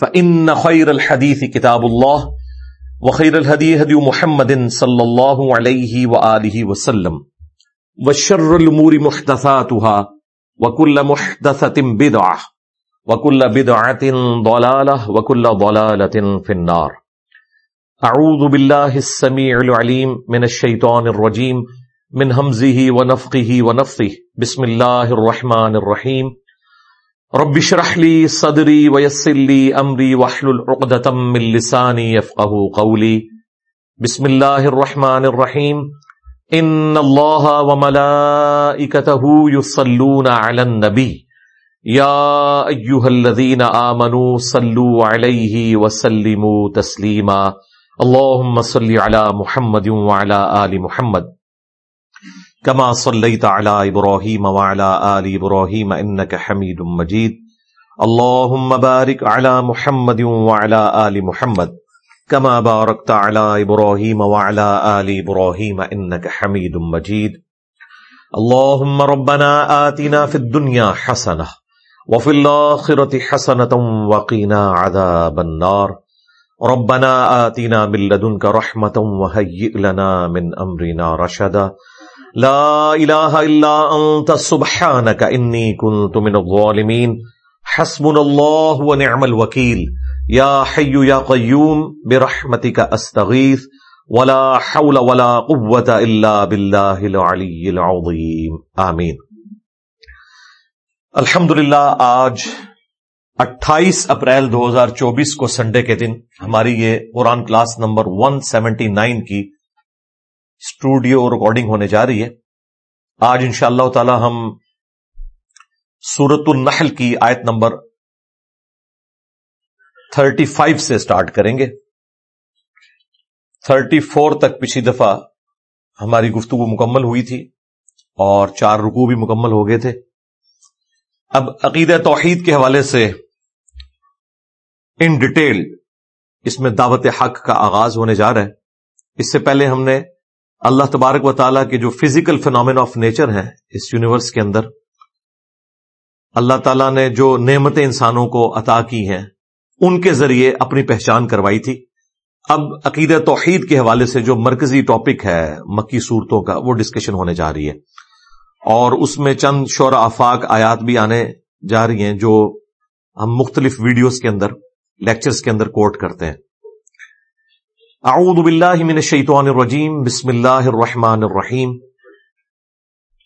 فإن خير الحديث كتاب الله وخير الهدي هدي محمد صلى الله عليه وآله وسلم وشر الأمور محدثاتها وكل محدثة بدعة وكل بدعة ضلالة وكل ضلالة في النار أعوذ بالله السميع العليم من الشيطان الرجيم من همزه ونفقه ونفثه بسم الله الرحمن الرحيم رب اشرح لي صدري ويسر لي امري واحلل عقدة من لساني يفقهوا قولي. بسم الله الرحمن الرحيم. ان الله وملائكته يصلون على النبي. يا ايها الذين امنوا صلوا عليه وسلموا تسليما. اللهم صل على محمد وعلى ال محمد. كما صليت على ابراهيم وعلى ال ابراهيم انك حميد مجيد. اللهم بارك على محمد وعلى ال محمد كما باركت على ابراهيم وعلى ال ابراهيم انك حميد مجيد. اللهم ربنا آتنا في الدنيا حسنه وفي الاخره حسنه وقنا عذاب النار. ربنا آتنا من لدنك رحمه وهيئ لنا من امرنا رشدا. لا الہ الا انت سبحانک انی کنت من الظالمین حسبنا اللہ ونعم الوکیل یا حی یا قیوم برحمتک استغیث ولا حول ولا قوة الا باللہ العلی العظیم آمین الحمدللہ، آج اٹھائیس اپریل دو ہزار چوبیس کو سنڈے کے دن ہماری یہ قرآن class number one seventy nine کی اسٹوڈیو ریکارڈنگ ہونے جا رہی ہے۔ آج ان شاء اللہ تعالی ہم سورت النحل کی آیت نمبر تھرٹی فائیو سے اسٹارٹ کریں گے۔ تھرٹی فور تک پچھلی دفعہ ہماری گفتگو مکمل ہوئی تھی اور چار رکو بھی مکمل ہو گئے تھے۔ اب عقید توحید کے حوالے سے ان ڈیٹیل اس میں دعوت حق کا آغاز ہونے جا رہا ہے۔ اس سے پہلے ہم نے اللہ تبارک و تعالیٰ کے جو فزیکل فینومین آف نیچر ہیں اس یونیورس کے اندر، اللہ تعالیٰ نے جو نعمتیں انسانوں کو عطا کی ہیں، ان کے ذریعے اپنی پہچان کروائی تھی۔ اب عقید توحید کے حوالے سے جو مرکزی ٹاپک ہے مکی صورتوں کا، وہ ڈسکشن ہونے جا رہی ہے۔ اور اس میں چند شور آفاق آیات بھی آنے جا رہی ہیں جو ہم مختلف ویڈیوز کے اندر لیکچرز کے اندر کوٹ کرتے ہیں۔ اعوذ باللہ من الشیطان الرجیم، بسم اللہ الرحمن الرحیم.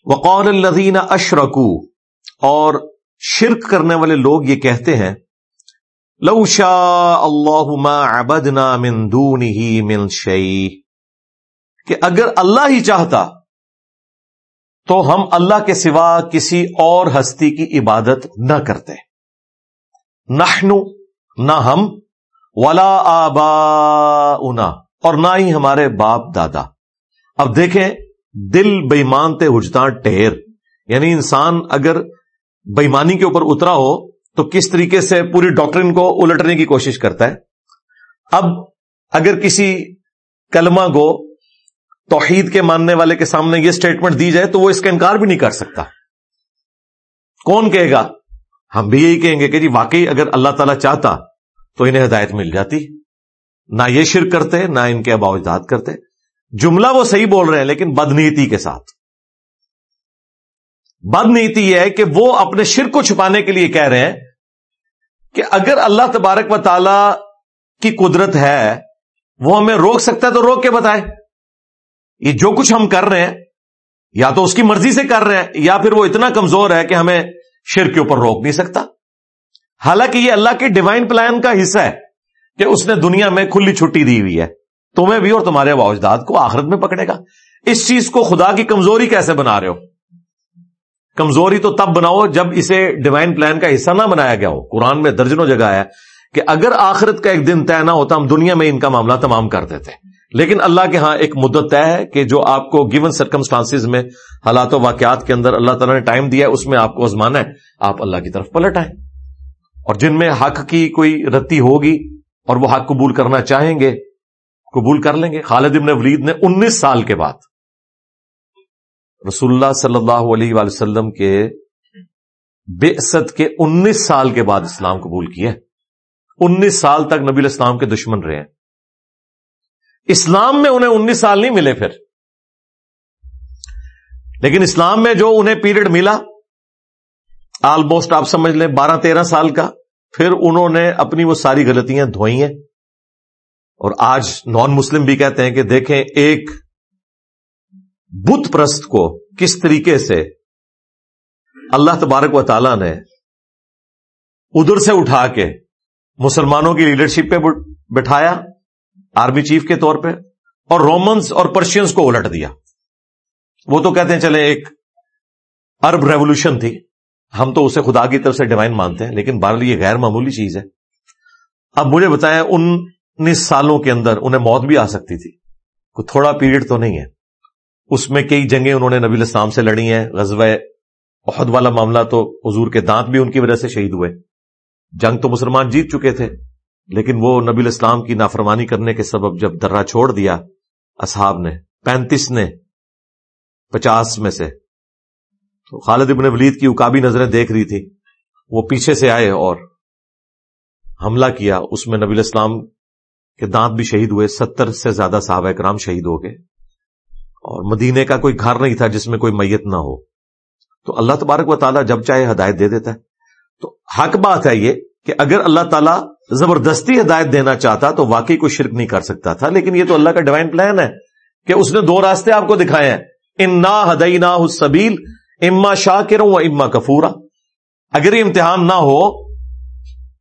وقال الذین اشرکوا اور شرک کرنے والے لوگ یہ کہتے ہیں، لو شاء اللہ ما عبدنا من دونه من شیء، کہ اگر اللہ ہی چاہتا، تو ہم اللہ کے سوا کسی اور ہستی کی عبادت نہ کرتے۔ نحنو، نہ ہم ولا آبا اور نہ ہی ہمارے باپ دادا۔ اب دیکھیں، دل بےمانتے ہجتا ٹہر یعنی انسان اگر بےمانی کے اوپر اترا ہو، تو کس طریقے سے پوری ڈاکٹرن کو الٹنے کی کوشش کرتا ہے؟ اب اگر کسی کلمہ کو توحید کے ماننے والے کے سامنے یہ اسٹیٹمنٹ دی جائے، تو وہ اس کا انکار بھی نہیں کر سکتا۔ کون کہے گا؟ ہم بھی یہی کہیں گے کہ جی واقعی اگر اللہ تعالی چاہتا تو انہیں ہدایت مل جاتی۔ نہ یہ شرک کرتے، نہ ان کے باوجداد کرتے۔ جملہ وہ صحیح بول رہے ہیں، لیکن بدنیتی کے ساتھ۔ بدنیتی یہ ہے کہ وہ اپنے شرک کو چھپانے کے لیے کہہ رہے ہیں کہ اگر اللہ تبارک و تعالی کی قدرت ہے، وہ ہمیں روک سکتا ہے تو روک کے بتائے۔ یہ جو کچھ ہم کر رہے ہیں، یا تو اس کی مرضی سے کر رہے ہیں، یا پھر وہ اتنا کمزور ہے کہ ہمیں شرک کے اوپر روک نہیں سکتا۔ حالانکہ یہ اللہ کے ڈیوائن پلان کا حصہ ہے کہ اس نے دنیا میں کھلی چھٹی دی ہوئی ہے۔ تمہیں بھی اور تمہارے باوجداد کو آخرت میں پکڑے گا۔ اس چیز کو خدا کی کمزوری کیسے بنا رہے ہو؟ کمزوری تو تب بناؤ جب اسے ڈیوائن پلان کا حصہ نہ بنایا گیا ہو۔ قرآن میں درجنوں جگہ ہے کہ اگر آخرت کا ایک دن طے نہ ہوتا، ہم دنیا میں ان کا معاملہ تمام کر دیتے۔ لیکن اللہ کے ہاں ایک مدت طے ہے کہ جو آپ کو گیون سرکمسٹانس میں حالات و واقعات کے اندر اللہ تعالیٰ نے ٹائم دیا ہے، اس میں آپ کو ازمانا ہے۔ آپ اللہ کی طرف پلٹ آئیں۔ اور جن میں حق کی کوئی رتی ہوگی اور وہ حق قبول کرنا چاہیں گے، قبول کر لیں گے۔ خالد ابن ولید نے انیس سال کے بعد رسول اللہ صلی اللہ علیہ وآلہ وسلم کے بے کے انیس سال کے بعد اسلام قبول کیا انیس سال تک نبی الاسلام کے دشمن رہے۔ ہیں اسلام میں انہیں انیس سال نہیں ملے پھر۔ لیکن اسلام میں جو انہیں پیریڈ ملا آلموسٹ آپ سمجھ لیں، بارہ تیرہ سال کا۔ پھر انہوں نے اپنی وہ ساری غلطیاں دھوئی ہیں۔ اور آج نان مسلم بھی کہتے ہیں کہ دیکھیں ایک بت پرست کو کس طریقے سے اللہ تبارک و تعالی نے ادھر سے اٹھا کے مسلمانوں کی لیڈرشپ پہ بٹھایا آرمی چیف کے طور پہ، اور رومنس اور پرشینس کو الٹ دیا۔ وہ تو کہتے ہیں چلے ایک ارب ریولوشن تھی۔ ہم تو اسے خدا کی طرف سے ڈیوائن مانتے ہیں، لیکن بہرحال یہ غیر معمولی چیز ہے۔ اب مجھے بتائیں، انیس سالوں کے اندر انہیں موت بھی آ سکتی تھی؟ کوئی تھوڑا پیریڈ تو نہیں ہے؟ اس میں کئی جنگیں انہوں نے نبی الاسلام سے لڑی ہیں غزب عہد والا معاملہ تو حضور کے دانت بھی ان کی وجہ سے شہید ہوئے۔ جنگ تو مسلمان جیت چکے تھے، لیکن وہ نبی الاسلام کی نافرمانی کرنے کے سبب جب درہ چھوڑ دیا، اصحاب نے، پینتیس نے، پچاس میں سے تو خالد ابن ولید کی اکابی نظریں دیکھ رہی تھی۔ وہ پیچھے سے آئے اور حملہ کیا۔ اس میں نبی الاسلام کے دانت بھی شہید ہوئے۔ ستر سے زیادہ صحابہ کرام شہید ہو گئے۔ اور مدینے کا کوئی گھر نہیں تھا جس میں کوئی میت نہ ہو۔ تو اللہ تبارک و تعالیٰ جب چاہے ہدایت دے دیتا ہے۔ تو حق بات ہے یہ کہ اگر اللہ تعالیٰ زبردستی ہدایت دینا چاہتا تو واقعی کوئی شرک نہیں کر سکتا تھا۔ لیکن یہ تو اللہ کا ڈیوائن پلان ہے کہ اس نے دو راستے آپ کو دکھائے ہیں۔ ان نا ہدئی نا سبیل اما شاہ کے و اما کفورا۔ اگر یہ امتحان نہ ہو،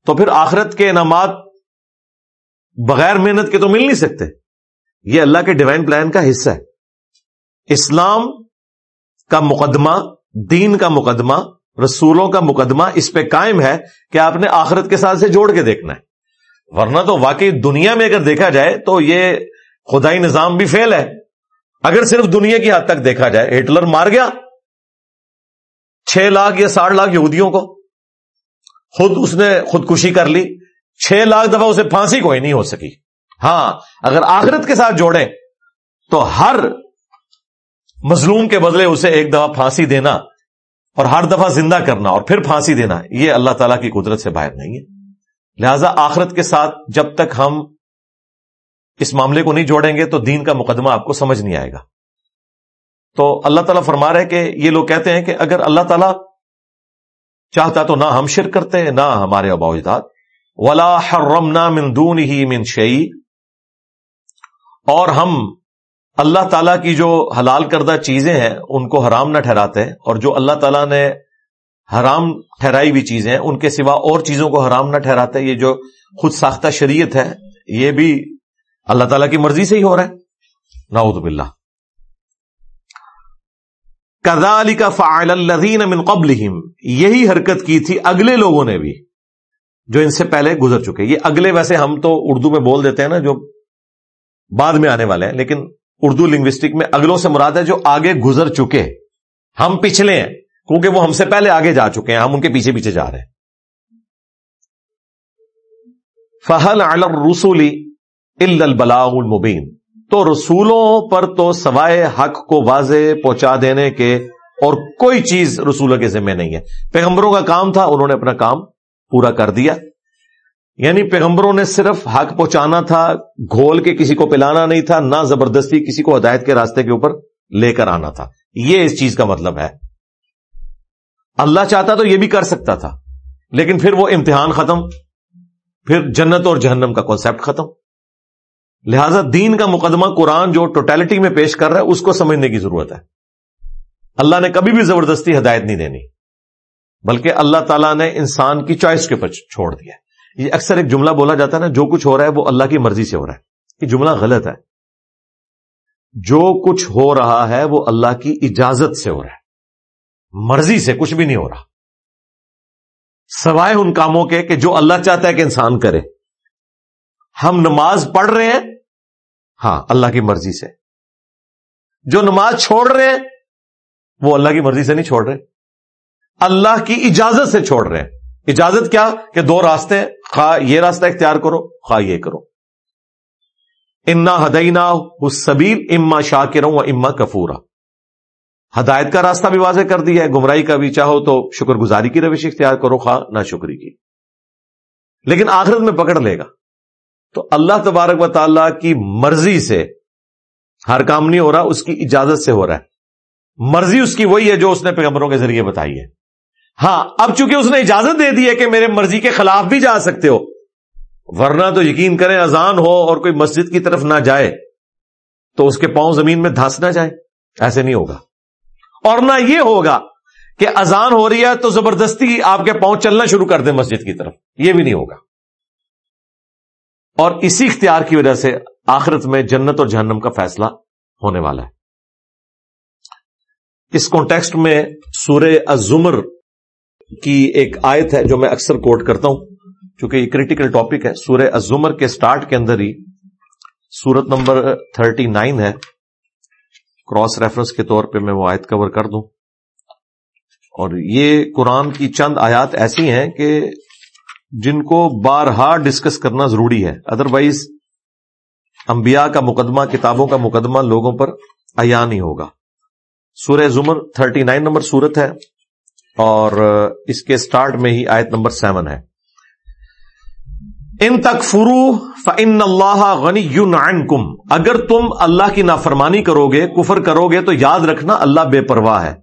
تو پھر آخرت کے انعامات بغیر محنت کے تو مل نہیں سکتے۔ یہ اللہ کے ڈیوائن پلان کا حصہ ہے۔ اسلام کا مقدمہ، دین کا مقدمہ، رسولوں کا مقدمہ اس پہ قائم ہے کہ آپ نے آخرت کے ساتھ سے جوڑ کے دیکھنا ہے۔ ورنہ تو واقعی دنیا میں اگر دیکھا جائے تو یہ خدائی نظام بھی فیل ہے۔ اگر صرف دنیا کی حد تک دیکھا جائے، ہٹلر مار گیا۔ چھ لاکھ یا ساٹھ لاکھ یہودیوں کو خود اس نے خودکشی کر لی۔ چھ لاکھ دفعہ اسے پھانسی کوئی نہیں ہو سکی۔ ہاں اگر آخرت کے ساتھ جوڑیں تو ہر مظلوم کے بدلے اسے ایک دفعہ پھانسی دینا اور ہر دفعہ زندہ کرنا اور پھر پھانسی دینا، یہ اللہ تعالیٰ کی قدرت سے باہر نہیں ہے۔ لہذا آخرت کے ساتھ جب تک ہم اس معاملے کو نہیں جوڑیں گے تو دین کا مقدمہ آپ کو سمجھ نہیں آئے گا۔ تو اللہ تعالیٰ فرما رہے کہ یہ لوگ کہتے ہیں کہ اگر اللہ تعالیٰ چاہتا تو نہ ہم شرک کرتے، نہ ہمارے ابا اجداد۔ ولا حرم نہ مندون ہی من شعی اور ہم اللہ تعالیٰ کی جو حلال کردہ چیزیں ہیں، ان کو حرام نہ ٹھہراتے اور جو اللہ تعالیٰ نے حرام ٹھہرائی ہوئی چیزیں ہیں، ان کے سوا اور چیزوں کو حرام نہ ٹھہراتے، یہ جو خود ساختہ شریعت ہے، یہ بھی اللہ تعالیٰ کی مرضی سے ہی ہو رہا ہے۔ نعوذ باللہ۔ کزا کا فعال من قبل یہی حرکت کی تھی اگلے لوگوں نے بھی، جو ان سے پہلے گزر چکے۔ یہ اگلے ویسے ہم تو اردو میں بول دیتے ہیں نا، جو بعد میں آنے والے ہیں، لیکن اردو لنگوسٹک میں اگلوں سے مراد ہے جو آگے گزر چکے۔ ہم پچھلے ہیں، کیونکہ وہ ہم سے پہلے آگے جا چکے ہیں، ہم ان کے پیچھے پیچھے جا رہے ہیں۔ فہل رسولی البلاغ المبین تو رسولوں پر تو سوائے حق کو واضح پہنچا دینے کے اور کوئی چیز رسولوں کے ذمہ نہیں ہے۔ پیغمبروں کا کام تھا، انہوں نے اپنا کام پورا کر دیا۔ یعنی پیغمبروں نے صرف حق پہنچانا تھا، گھول کے کسی کو پلانا نہیں تھا، نہ زبردستی کسی کو ہدایت کے راستے کے اوپر لے کر آنا تھا۔ یہ اس چیز کا مطلب ہے۔ اللہ چاہتا تو یہ بھی کر سکتا تھا، لیکن پھر وہ امتحان ختم، پھر جنت اور جہنم کا کانسیپٹ ختم۔ لہذا دین کا مقدمہ قرآن جو ٹوٹیلٹی میں پیش کر رہا ہے، اس کو سمجھنے کی ضرورت ہے۔ اللہ نے کبھی بھی زبردستی ہدایت نہیں دینی، بلکہ اللہ تعالیٰ نے انسان کی چوائس کے اوپر چھوڑ دیا یہ اکثر ایک جملہ بولا جاتا ہے نا، جو کچھ ہو رہا ہے وہ اللہ کی مرضی سے ہو رہا ہے۔ یہ جملہ غلط ہے۔ جو کچھ ہو رہا ہے وہ اللہ کی اجازت سے ہو رہا ہے۔ مرضی سے کچھ بھی نہیں ہو رہا۔ سوائے ان کاموں کے کہ جو اللہ چاہتا ہے کہ انسان کرے۔ ہم نماز پڑھ رہے ہیں ہاں اللہ کی مرضی سے۔ جو نماز چھوڑ رہے ہیں، وہ اللہ کی مرضی سے نہیں چھوڑ رہے۔ اللہ کی اجازت سے چھوڑ رہے ہیں۔ اجازت کیا؟ کہ دو راستے خواہ یہ راستہ اختیار کرو، خواہ یہ کرو۔ انا ہدینا سبیل اما شاہ کے رہوں اما کفورا۔ ہدایت کا راستہ بھی واضح کر دیا ہے، گمراہی کا بھی۔ چاہو تو شکر گزاری کی روش اختیار کرو، خواہ نہ شکری کی۔ لیکن آخرت میں پکڑ لے گا۔ تو اللہ تبارک و تعالی کی مرضی سے ہر کام نہیں ہو رہا، اس کی اجازت سے ہو رہا ہے۔ مرضی اس کی وہی ہے جو اس نے پیغمبروں کے ذریعے بتائی ہے۔ ہاں اب چونکہ اس نے اجازت دے دی ہے کہ میرے مرضی کے خلاف بھی جا سکتے ہو، ورنہ تو یقین کریں اذان ہو اور کوئی مسجد کی طرف نہ جائے، تو اس کے پاؤں زمین میں دھاس نہ جائے۔ ایسے نہیں ہوگا۔ اور نہ یہ ہوگا کہ اذان ہو رہی ہے تو زبردستی آپ کے پاؤں چلنا شروع کر دیں مسجد کی طرف۔ یہ بھی نہیں ہوگا۔ اور اسی اختیار کی وجہ سے آخرت میں جنت اور جہنم کا فیصلہ ہونے والا ہے۔ اس کانٹیکسٹ میں سورہ الزمر کی ایک آیت ہے جو میں اکثر کوٹ کرتا ہوں، چونکہ یہ کریٹیکل ٹاپک ہے۔ سورہ الزمر کے سٹارٹ کے اندر ہی سورت نمبر تھرٹی نائن ہے۔ کراس ریفرنس کے طور پہ میں وہ آیت کور کر دوں۔ اور یہ قرآن کی چند آیات ایسی ہیں کہ جن کو بارہا ڈسکس کرنا ضروری ہے۔ ادروائز انبیاء کا مقدمہ، کتابوں کا مقدمہ لوگوں پر عیا نہیں ہوگا۔ سورہ زمر تھرٹی نائن نمبر سورت ہے اور اس کے سٹارٹ میں ہی آیت نمبر سیون ہے۔ ان تک فرو فن اللہ غنی یون کم اگر تم اللہ کی نافرمانی کرو گے کفر کرو گے تو یاد رکھنا اللہ بے پرواہ ہے۔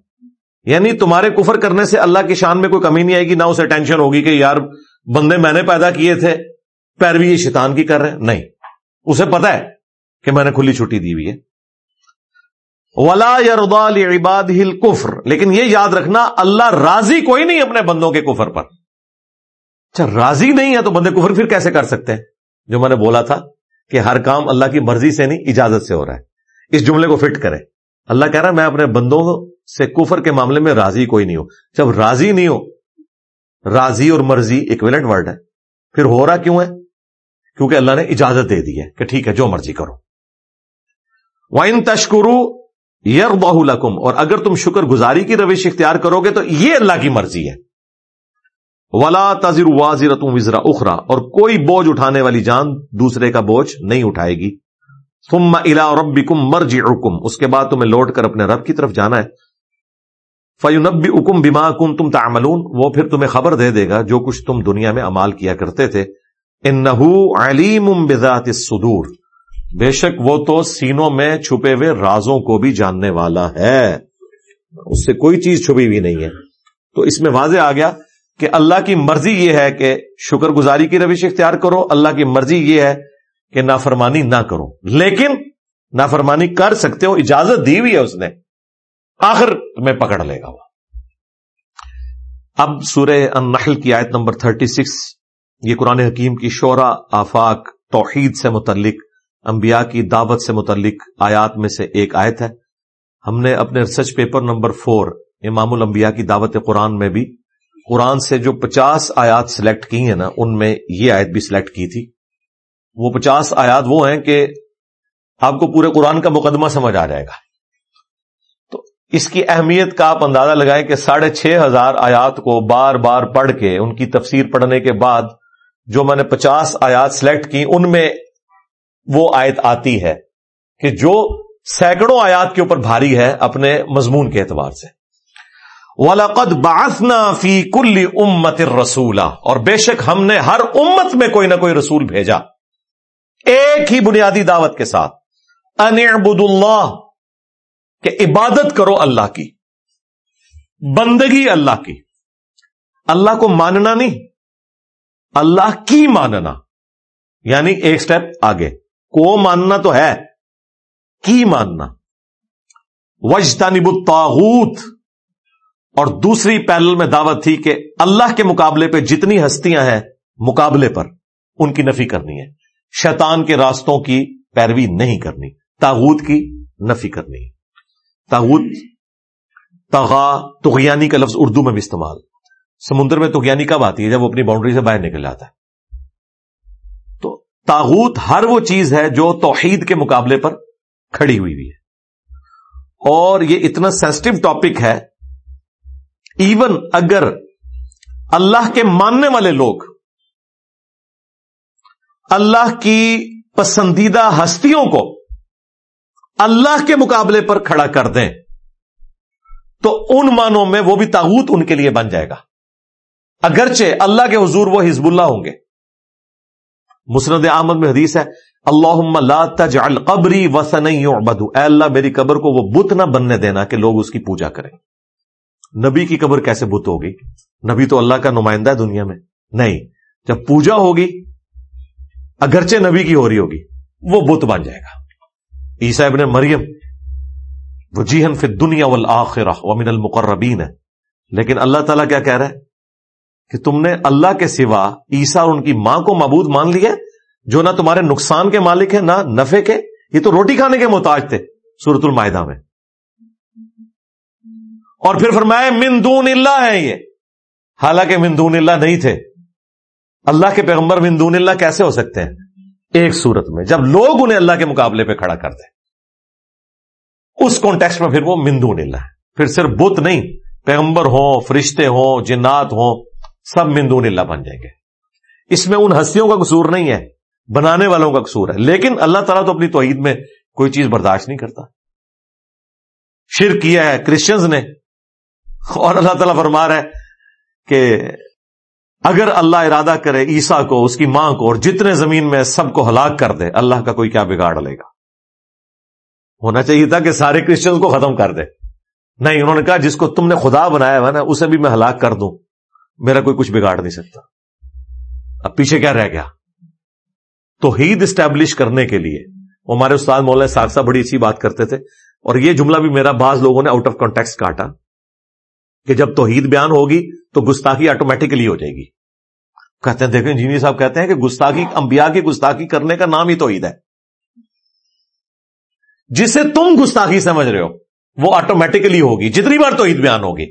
یعنی تمہارے کفر کرنے سے اللہ کی شان میں کوئی کمی نہیں آئے گی، نہ اسے ٹینشن ہوگی کہ یار بندے میں نے پیدا کیے تھے، پیروی یہ شیطان کی کر رہے ہیں؟ نہیں۔ اسے پتا ہے کہ میں نے کھلی چھٹی دی ہوئی ہے۔ ولا یردا عباد ہل کفر لیکن یہ یاد رکھنا، اللہ راضی کوئی نہیں اپنے بندوں کے کفر پر۔ اچھا راضی نہیں ہے تو بندے کفر پھر کیسے کر سکتے ہیں؟ جو میں نے بولا تھا کہ ہر کام اللہ کی مرضی سے نہیں، اجازت سے ہو رہا ہے۔ اس جملے کو فٹ کرے اللہ کہہ رہا ہے، میں اپنے بندوں سے کفر کے معاملے میں راضی کوئی نہیں ہو جب راضی نہیں ہو راضی اور مرضی اکویلنٹ ورڈ ہے۔ پھر ہو رہا کیوں ہے؟ کیونکہ اللہ نے اجازت دے دی ہے کہ ٹھیک ہے، جو مرضی کرو۔ وائن تشکرو یر باہم اور اگر تم شکر گزاری کی روش اختیار کرو گے تو یہ اللہ کی مرضی ہے۔ ولا تذر واضر تم وزرا اخرا اور کوئی بوجھ اٹھانے والی جان دوسرے کا بوجھ نہیں اٹھائے گی۔ تم الا ربی کم اس کے بعد تمہیں لوٹ کر اپنے رب کی طرف جانا ہے۔ فیونبی اکم بیما کم تم تعملون۔ وہ پھر تمہیں خبر دے دے گا جو کچھ تم دنیا میں امال کیا کرتے تھے۔ ان علیم بذات الصدور۔ بے شک وہ تو سینوں میں چھپے ہوئے رازوں کو بھی جاننے والا ہے۔ اس سے کوئی چیز چھپی ہوئی نہیں ہے۔ تو اس میں واضح آ گیا کہ اللہ کی مرضی یہ ہے کہ شکر گزاری کی روش اختیار کرو۔ اللہ کی مرضی یہ ہے کہ نافرمانی نہ کرو۔ لیکن نافرمانی کر سکتے ہو، اجازت دی ہوئی ہے اس نے۔ آخر تمہیں پکڑ لے گا وہ۔ اب سورہ النحل کی آیت نمبر 36 یہ قرآن حکیم کی شعرا آفاق، توحید سے متعلق، انبیاء کی دعوت سے متعلق آیات میں سے ایک آیت ہے۔ ہم نے اپنے ریسرچ پیپر نمبر فور، امام الانبیاء کی دعوت قرآن میں بھی قرآن سے جو پچاس آیات سلیکٹ کی ہیں نا، ان میں یہ آیت بھی سلیکٹ کی تھی۔ وہ پچاس آیات وہ ہیں کہ آپ کو پورے قرآن کا مقدمہ سمجھ آ جائے گا۔ اس کی اہمیت کا آپ اندازہ لگائیں کہ ساڑھے چھ ہزار آیات کو بار بار پڑھ کے، ان کی تفسیر پڑھنے کے بعد جو میں نے پچاس آیات سلیکٹ کی، ان میں وہ آیت آتی ہے کہ جو سینکڑوں آیات کے اوپر بھاری ہے اپنے مضمون کے اعتبار سے۔ ولاقد باسنا فی کل امت رسولہ اور بے شک ہم نے ہر امت میں کوئی نہ کوئی رسول بھیجا۔ ایک ہی بنیادی دعوت کے ساتھ۔ ان اللہ کہ عبادت کرو اللہ کی، بندگی اللہ کی۔ اللہ کو ماننا نہیں، اللہ کی ماننا۔ یعنی ایک سٹیپ آگے۔ کو ماننا تو ہے، کی ماننا۔ وجدانب الطاغوت۔ اور دوسری پیرل میں دعوت تھی کہ اللہ کے مقابلے پہ جتنی ہستیاں ہیں، مقابلے پر ان کی نفی کرنی ہے۔ شیطان کے راستوں کی پیروی نہیں کرنی تاغوت کی نفی کرنی ہے۔ تاغت تغا تغیانی کا لفظ اردو میں بھی استعمال۔ سمندر میں تو یعنی کب آتی ہے؟ جب وہ اپنی باؤنڈری سے باہر نکل جاتا ہے۔ تو تاغوت ہر وہ چیز ہے جو توحید کے مقابلے پر کھڑی ہوئی ہوئی ہے۔ اور یہ اتنا سینسٹو ٹاپک ہے ایون اگر اللہ کے ماننے والے لوگ، اللہ کی پسندیدہ ہستیوں کو اللہ کے مقابلے پر کھڑا کر دیں، تو ان مانوں میں وہ بھی تاغوت ان کے لیے بن جائے گا۔ اگرچہ اللہ کے حضور وہ حزب اللہ ہوں گے۔ مسند احمد میں حدیث ہے اللہ لا تجعل قبری وسن بدو اے اللہ، میری قبر کو وہ بت نہ بننے دینا کہ لوگ اس کی پوجا کریں۔ نبی کی قبر کیسے بت ہوگی؟ نبی تو اللہ کا نمائندہ ہے دنیا میں۔ نہیں، جب پوجا ہوگی، اگرچہ نبی کی ہو رہی ہوگی، وہ بت بن جائے گا۔ عیسا ابن مریم وہ جیہن فی دنیا والآخرہ ومن المقربین۔ ہے لیکن اللہ تعالیٰ کیا کہہ رہا ہے؟ کہ تم نے اللہ کے سوا عیسا اور ان کی ماں کو معبود مان لیا جو نہ تمہارے نقصان کے مالک ہیں، نہ نفے کے۔ یہ تو روٹی کھانے کے محتاج تھے سورت المائدہ میں۔ اور پھر فرمایا مندون اللہ ہے یہ۔ حالانکہ مندون اللہ نہیں تھے۔ اللہ کے پیغمبر مندون اللہ کیسے ہو سکتے ہیں؟ ایک صورت میں، جب لوگ انہیں اللہ کے مقابلے پہ کھڑا کر دیں اس کانٹیکس میں پھر وہ مندون اللہ ہے۔ پھر صرف بت نہیں، پیغمبر ہوں، فرشتے ہوں، جنات ہوں، سب مندون اللہ بن جائیں گے۔ اس میں ان ہستیوں کا قصور نہیں ہے، بنانے والوں کا قصور ہے۔ لیکن اللہ تعالیٰ تو اپنی توحید میں کوئی چیز برداشت نہیں کرتا۔ شر کیا ہے کرسچنز نے۔ اور اللہ تعالیٰ فرما رہا ہے کہ اگر اللہ ارادہ کرے عیسا کو، اس کی ماں کو، اور جتنے زمین میں سب کو ہلاک کر دے، اللہ کا کوئی کیا بگاڑ لے گا؟ ہونا چاہیے تھا کہ سارے کرسچنز کو ختم کر دے۔ نہیں، انہوں نے کہا، جس کو تم نے خدا بنایا ہوا نا، اسے بھی میں ہلاک کر دوں۔ میرا کوئی کچھ بگاڑ نہیں سکتا۔ اب پیچھے کیا رہ گیا؟ تو عید اسٹیبلش کرنے کے لیے۔ وہ ہمارے استاد مولا ساکسا بڑی اچھی بات کرتے تھے۔ اور یہ جملہ بھی میرا بعض لوگوں نے آؤٹ آف کانٹیکس کاٹا کہ جب توحید بیان ہوگی تو گستاخی آٹومیٹکلی ہو جائے گی۔ کہتے ہیں، دیکھیں، انجینئر صاحب کہتے ہیں کہ گستاخی، انبیاء کی گستاخی کرنے کا نام ہی توحید ہے۔ جسے تم گستاخی سمجھ رہے ہو، وہ آٹومیٹکلی ہوگی۔ جتنی بار تو عید بیان ہوگی۔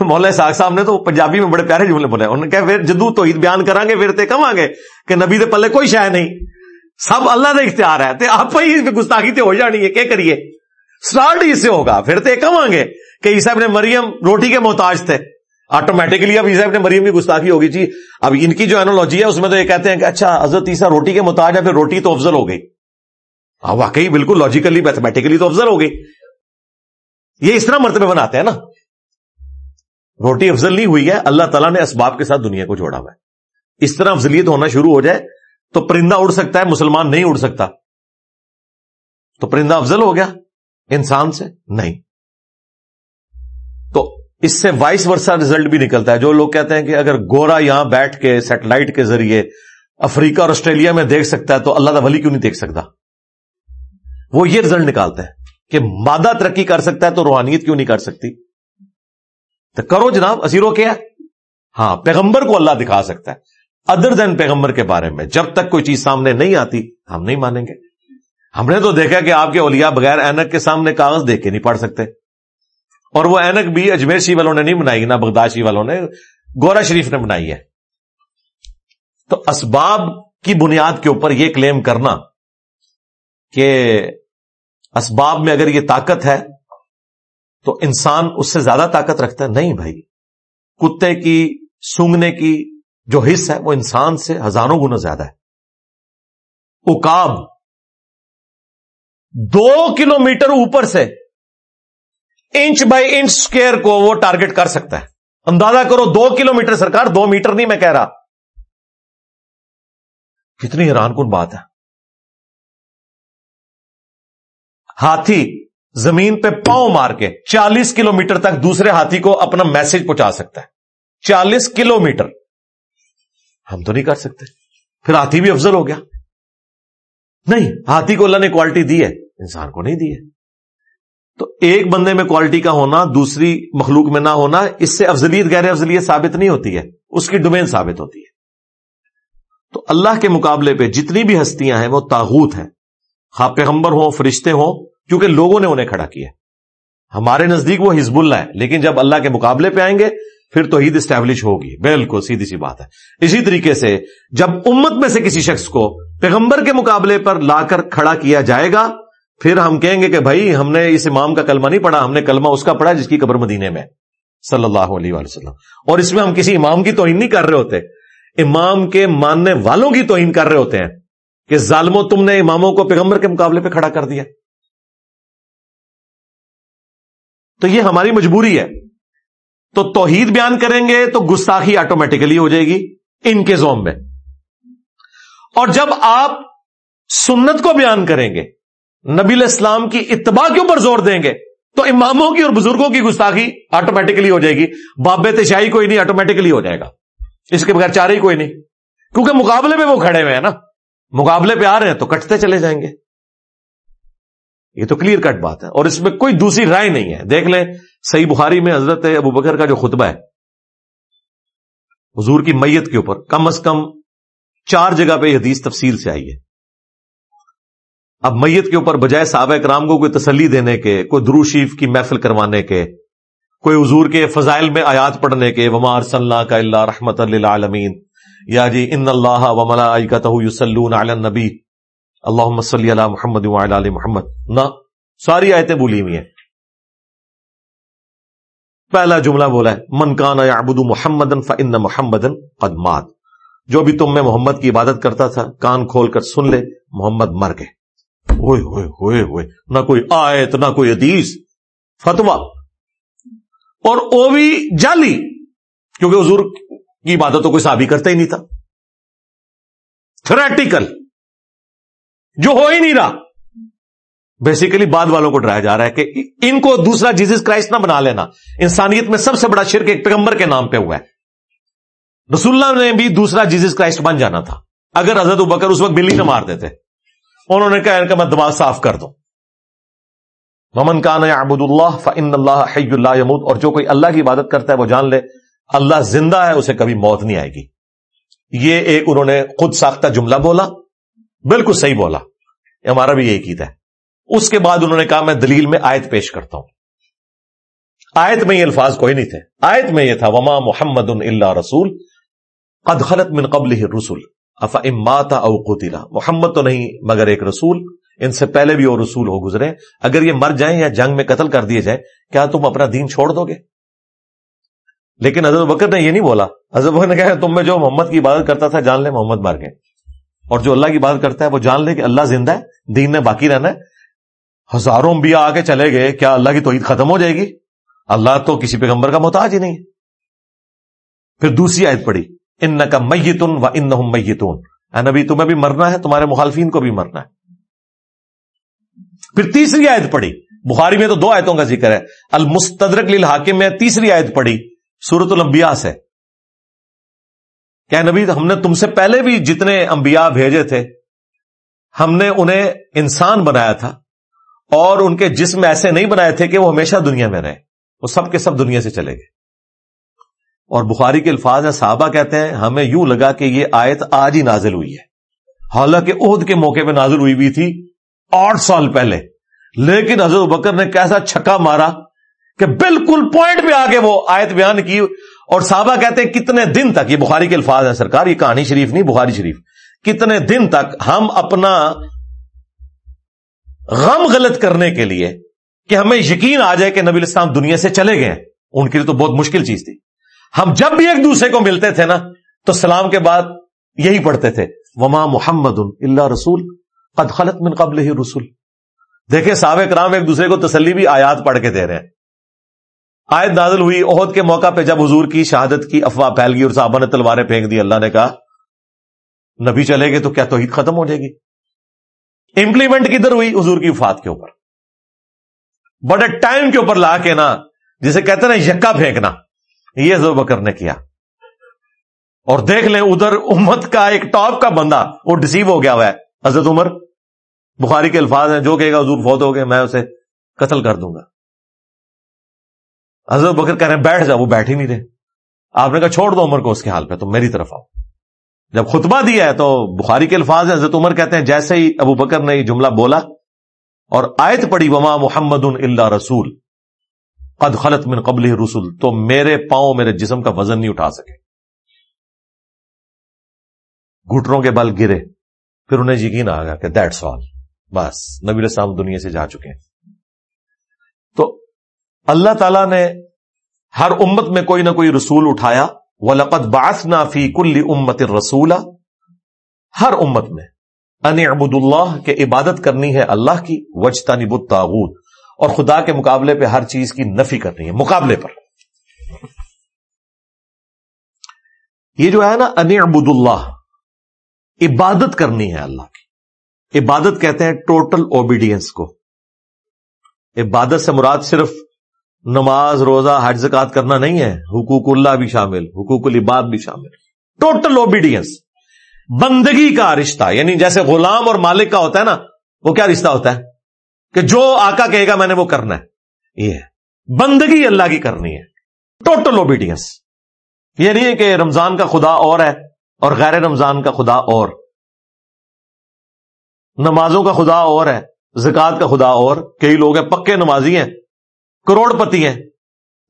مولا ساگ صاحب نے تو پنجابی میں بڑے پیارے جملے بولے انہوں نے کہا، پھر جدو تو عید بیان کریں گے پھر تے کم آ گے کہ نبی دے پلے کوئی شہ نہیں۔ سب اللہ نے اختیار ہے۔ تے آپ ہی گستاخی تے ہو جانی ہے کیا کریے؟ اسٹارٹ ہی سے ہوگا۔ پھر تے کم آئیں گے کہ عیسا نے مریم روٹی کے محتاج تھے۔ آٹومیٹکلی اب عیسا نے مریم کی گستاخی ہوگی۔ جی اب ان کی جو اینالوجی ہے، اس میں تو یہ کہتے ہیں کہ اچھا حضرت عیسا روٹی کے محتاج ہے پھر روٹی تو افضل ہو گئی۔ ہاں واقعی بالکل لاجیکلی میتھمیٹیکلی تو افضل ہو گئی یہ اس طرح مرتبہ بناتے ہیں نا۔ روٹی افضل نہیں ہوئی ہے، اللہ تعالیٰ نے اسباب کے ساتھ دنیا کو جوڑا ہوا ہے۔ اس طرح افضلیت ہونا شروع ہو جائے تو پرندہ اڑ سکتا ہے، مسلمان نہیں اڑ سکتا۔ تو پرندہ افضل ہو گیا انسان سے؟ نہیں۔ تو اس سے وائس ورسا ریزلٹ بھی نکلتا ہے۔ جو لوگ کہتے ہیں کہ اگر گورا یہاں بیٹھ کے سیٹلائٹ کے ذریعے افریقہ اور آسٹریلیا میں دیکھ سکتا ہے تو اللہ کا ولی کیوں نہیں دیکھ سکتا؟ وہ یہ رزلٹ نکالتا ہے کہ مادہ ترقی کر سکتا ہے تو روحانیت کیوں نہیں کر سکتی؟ تو کرو جناب ازیرو کیا ہاں پیغمبر کو اللہ دکھا سکتا ہے۔ ادر دین پیغمبر کے بارے میں، جب تک کوئی چیز سامنے نہیں آتی، ہم نہیں مانیں گے۔ ہم نے تو دیکھا کہ آپ کے اولیاء بغیر اینک کے سامنے کاغذ دیکھ کے نہیں پڑھ سکتے۔ اور وہ اینک بھی اجمیر شی والوں نے نہیں بنائی، نہ بغداشی والوں نے، گورا شریف نے بنائی ہے۔ تو اسباب کی بنیاد کے اوپر یہ کلیم کرنا کہ اسباب میں اگر یہ طاقت ہے، تو انسان اس سے زیادہ طاقت رکھتا ہے۔ نہیں بھائی، کتے کی سونگنے کی جو حص ہے، وہ انسان سے ہزاروں گنا زیادہ ہے۔ اکاب دو کلو میٹر اوپر سے انچ بائی انچ اسکوئر کو وہ ٹارگٹ کر سکتا ہے۔ اندازہ کرو، دو کلو میٹر سرکار، دو میٹر نہیں میں کہہ رہا۔ کتنی حیران کن بات ہے۔ ہاتھی زمین پہ پاؤں مار کے چالیس کلو میٹر تک دوسرے ہاتھی کو اپنا میسج پہنچا سکتا ہے۔ چالیس کلو میٹر ہم تو نہیں کر سکتے۔ پھر ہاتھی بھی افضل ہو گیا۔ نہیں، ہاتھی کو اللہ نے کوالٹی دی ہے، انسان کو نہیں دی ہے۔ تو ایک بندے میں کوالٹی کا ہونا، دوسری مخلوق میں نہ ہونا، اس سے افضلیت، غیر افضلیت ثابت نہیں ہوتی ہے۔ اس کی ڈومین ثابت ہوتی ہے۔ تو اللہ کے مقابلے پہ جتنی بھی ہستیاں ہیں، وہ تاغوت ہیں۔ خواہ پیغمبر ہوں، فرشتے ہوں کیونکہ لوگوں نے انہیں کھڑا کیا ہمارے نزدیک وہ ہزب اللہ ہے لیکن جب اللہ کے مقابلے پہ آئیں گے، پھر توحید اسٹیبلش ہوگی۔ بالکل سیدھی سی بات ہے۔ اسی طریقے سے جب امت میں سے کسی شخص کو پیغمبر کے مقابلے پر لا کر کھڑا کیا جائے گا، پھر ہم کہیں گے کہ بھائی، ہم نے اس امام کا کلمہ نہیں پڑھا، ہم نے کلمہ اس کا پڑھا جس کی قبر مدینے میں صلی اللہ علیہ وسلم۔ اور اس میں ہم کسی امام کی توہین نہیں کر رہے ہوتے۔ امام کے ماننے والوں کی توہین کر رہے ہوتے ہیں کہ ظالموں تم نے اماموں کو پیغمبر کے مقابلے پہ کھڑا کر دیا۔ تو یہ ہماری مجبوری ہے۔ تو توحید بیان کریں گے تو گستاخی آٹومیٹکلی ہو جائے گی ان کے زوم میں۔ اور جب آپ سنت کو بیان کریں گے، نبی الاسلام کی اتباع کے اوپر زور دیں گے، تو اماموں کی اور بزرگوں کی گستاخی آٹومیٹکلی ہو جائے گی۔ باب تشاہی کوئی نہیں آٹومیٹکلی ہو جائے گا۔ اس کے بغیر چار ہی کوئی نہیں۔ کیونکہ مقابلے میں وہ کھڑے ہوئے ہیں نا۔ مقابلے پہ آ رہے ہیں تو کٹتے چلے جائیں گے۔ یہ تو کلیئر کٹ بات ہے۔ اور اس میں کوئی دوسری رائے نہیں ہے۔ دیکھ لیں، صحیح بخاری میں حضرت ابو بکر کا جو خطبہ ہے، حضور کی میت کے اوپر کم از کم چار جگہ پہ یہ حدیث تفصیل سے آئی ہے۔ اب میت کے اوپر بجائے صحابہ کرام کو کوئی تسلی دینے کے، کوئی درو شیف کی محفل کروانے کے، کوئی حضور کے فضائل میں آیات پڑھنے کے، وما ارسلنا کا اللہ رحمت للعالمین یا جی ان اللہ و ملائکتہ یصلون علی النبی اللہم صلی علی محمد وعلی محمد۔ نہ ساری آیتیں بولی ہوئی ہیں۔ پہلا جملہ بولا ہے، من کان یعبد محمدن فان محمدن قد مات۔ جو بھی تم میں محمد کی عبادت کرتا تھا، کان کھول کر سن لے، محمد مر گئے۔ ہوئے ہوئے ہوئے ہوئے، نہ کوئی آیت، نہ کوئی حدیث فتوا اور وہ بھی جالی کیونکہ حضور کی عبادت تو کوئی صحابی کرتا ہی نہیں تھا۔ تھریٹیکل جو ہو ہی نہیں رہا۔ بیسیکلی بعد والوں کو ڈرایا جا رہا ہے کہ ان کو دوسرا جیزس کرائسٹ نہ بنا لینا۔ انسانیت میں سب سے بڑا شرک ایک پیغمبر کے نام پہ ہوا ہے۔ رسول اللہ نے بھی دوسرا جیزس کرائسٹ بن جانا تھا۔ اگر حضرت بکر اس وقت بلی نہ مار دیتے، انہوں نے کہا کہ میں دماغ صاف کر دوں۔ ممن کان عبد اللہ فن اللہ حی اللہ یمود اور جو کوئی اللہ کی عبادت کرتا ہے وہ جان لے۔ اللہ زندہ ہے، اسے کبھی موت نہیں آئے گی۔ یہ ایک انہوں نے خود ساختہ جملہ بولا۔ بالکل صحیح بولا۔ ہمارا بھی یہی کیتا ہے۔ اس کے بعد انہوں نے کہا، میں دلیل میں آیت پیش کرتا ہوں۔ آیت میں یہ الفاظ کوئی نہیں تھے۔ آیت میں یہ تھا، وما محمد اللہ رسول قد خلط من قبل رسول افا اماتا او قتلا محمد تو نہیں، مگر ایک رسول۔ ان سے پہلے بھی وہ رسول ہو گزرے۔ اگر یہ مر جائیں یا جنگ میں قتل کر دیے جائیں، کیا تم اپنا دین چھوڑ دو گے؟ لیکن حضرت بکر نے یہ نہیں بولا۔ حضرت بکر نے کہا، تم میں جو محمد کی عبادت کرتا تھا، جان لے، محمد مر گئے۔ اور جو اللہ کی عبادت کرتا ہے وہ جان لے کہ اللہ زندہ ہے، دین نے باقی رہنا ہے۔ ہزاروں بھی آ کے چلے گئے، کیا اللہ کی توحید ختم ہو جائے گی؟ اللہ تو کسی پیغمبر کا محتاج ہی نہیں۔ پھر دوسری آیت پڑی ان کا میتن و ان میتون۔ نبی، تمہیں بھی مرنا ہے، تمہارے مخالفین کو بھی مرنا ہے۔ پھر تیسری آیت پڑھی، بخاری میں تو دو آیتوں کا ذکر ہے۔ المستدرک للحاکم میں تیسری آیت پڑھی سورت الانبیاء سے۔ کیا نبی، ہم نے تم سے پہلے بھی جتنے انبیاء بھیجے تھے، ہم نے انہیں انسان بنایا تھا، اور ان کے جسم ایسے نہیں بنائے تھے کہ وہ ہمیشہ دنیا میں رہے، وہ سب کے سب دنیا سے چلے گئے۔ اور بخاری کے الفاظ ہیں، صحابہ کہتے ہیں، ہمیں یوں لگا کہ یہ آیت آج ہی نازل ہوئی ہے۔ حالانکہ عہد کے موقع پہ نازل ہوئی بھی تھی آٹھ سال پہلے۔ لیکن حضرت بکر نے کیسا چھکا مارا کہ بالکل پوائنٹ پہ آگے وہ آیت بیان کی۔ اور صحابہ کہتے ہیں کتنے دن تک، یہ بخاری کے الفاظ ہیں سرکار، یہ کہانی شریف نہیں، بخاری شریف۔ کتنے دن تک ہم اپنا غم غلط کرنے کے لیے کہ ہمیں یقین آ جائے کہ نبی الاسلام دنیا سے چلے گئے، ان کے لیے تو بہت مشکل چیز تھی۔ ہم جب بھی ایک دوسرے کو ملتے تھے نا، تو سلام کے بعد یہی پڑھتے تھے۔ وما محمد اللہ رسول، قد خلط من قبل ہی رسول دیکھیں صحابہ کرام ایک دوسرے کو تسلی بھی آیات پڑھ کے دے رہے ہیں۔ آیت نازل ہوئی عہد کے موقع پہ جب حضور کی شہادت کی افواہ پھیل گئی اور صحابہ نے تلواریں پھینک دی اللہ نے کہا، نبی چلے گئے تو کیا توحید ختم ہو جائے گی؟ امپلیمنٹ کدھر ہوئی؟ حضور کی وفات کے اوپر۔ بڑے ٹائم کے اوپر لا کے نا، جسے کہتے نا، یکا پھینکنا۔ یہ زو بکر نے کیا۔ اور دیکھ لیں، ادھر امت کا ایک ٹاپ کا بندہ، وہ ڈسیو ہو گیا ہوا ہے۔ حضرت عمر، بخاری کے الفاظ ہیں، جو کہے گا حضور فوت ہو گئے، میں اسے قتل کر دوں گا۔ حضرت بکر کہہ رہے ہیں، بیٹھ جا، وہ بیٹھ ہی نہیں رہے۔ آپ نے کہا، چھوڑ دو عمر کو اس کے حال پہ، تو میری طرف آؤ۔ جب خطبہ دیا ہے تو بخاری کے الفاظ ہیں، حضرت عمر کہتے ہیں، جیسے ہی ابو بکر نے یہ جملہ بولا اور آیت پڑی وما محمد اللہ رسول، قد خلط من قبل رسول تو میرے پاؤں، میرے جسم کا وزن نہیں اٹھا سکے۔ گھٹروں کے بل گرے، پھر انہیں یقین آ گیا کہ دیٹس آل، بس، نبی السلام دنیا سے جا چکے ہیں۔ تو اللہ تعالی نے ہر امت میں کوئی نہ کوئی رسول اٹھایا۔ وہ لقت باس فی کل امت رسولہ ہر امت میں۔ ان ابود اللہ کے عبادت کرنی ہے اللہ کی۔ وجتا نبت تعود اور خدا کے مقابلے پہ ہر چیز کی نفی کرنی ہے، مقابلے پر۔ یہ جو ہے نا ان ابود اللہ عبادت کرنی ہے اللہ کی۔ عبادت کہتے ہیں ٹوٹل اوبیڈینس کو۔ عبادت سے مراد صرف نماز، روزہ، حج زکات کرنا نہیں ہے، حقوق اللہ بھی شامل، حقوق العباد بھی شامل۔ ٹوٹل اوبیڈینس بندگی کا رشتہ یعنی جیسے غلام اور مالک کا ہوتا ہے نا، وہ کیا رشتہ ہوتا ہے؟ کہ جو آقا کہے گا میں نے وہ کرنا ہے۔ یہ ہے، بندگی اللہ کی کرنی ہے۔ ٹوٹل اوبیڈینس یہ نہیں ہے کہ رمضان کا خدا اور ہے اور غیر رمضان کا خدا اور۔ نمازوں کا خدا اور ہے زکات کا خدا اور، کئی لوگ ہیں، پکے نمازی ہیں۔ کروڑ پتی ہیں۔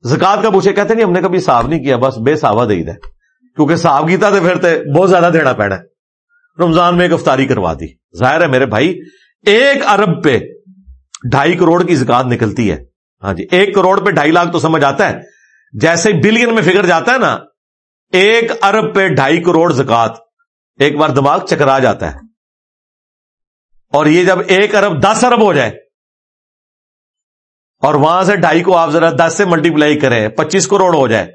زکات کا پوچھے، کہتے نہیں، ہم نے کبھی صاف نہیں کیا، بس بے صافہ دے دے۔ کیونکہ صاف کیتا تو پھر بہت زیادہ دینا پینا ہے۔ رمضان میں ایک افطاری کروا دی۔ ظاہر ہے میرے بھائی، ایک ارب پہ ڈھائی کروڑ کی زکات نکلتی ہے۔ ہاں جی ایک کروڑ پہ ڈھائی لاکھ تو سمجھ آتا ہے۔ جیسے بلین میں فگر جاتا ہے نا، ایک ارب پہ ڈھائی کروڑ زکات۔ ایک بار دماغ چکرا جاتا ہے۔ اور یہ جب ایک ارب، دس ارب ہو جائے اور وہاں سے ڈھائی کو آپ ذرا دس سے ملٹی پلائی کریں، پچیس کروڑ ہو جائے۔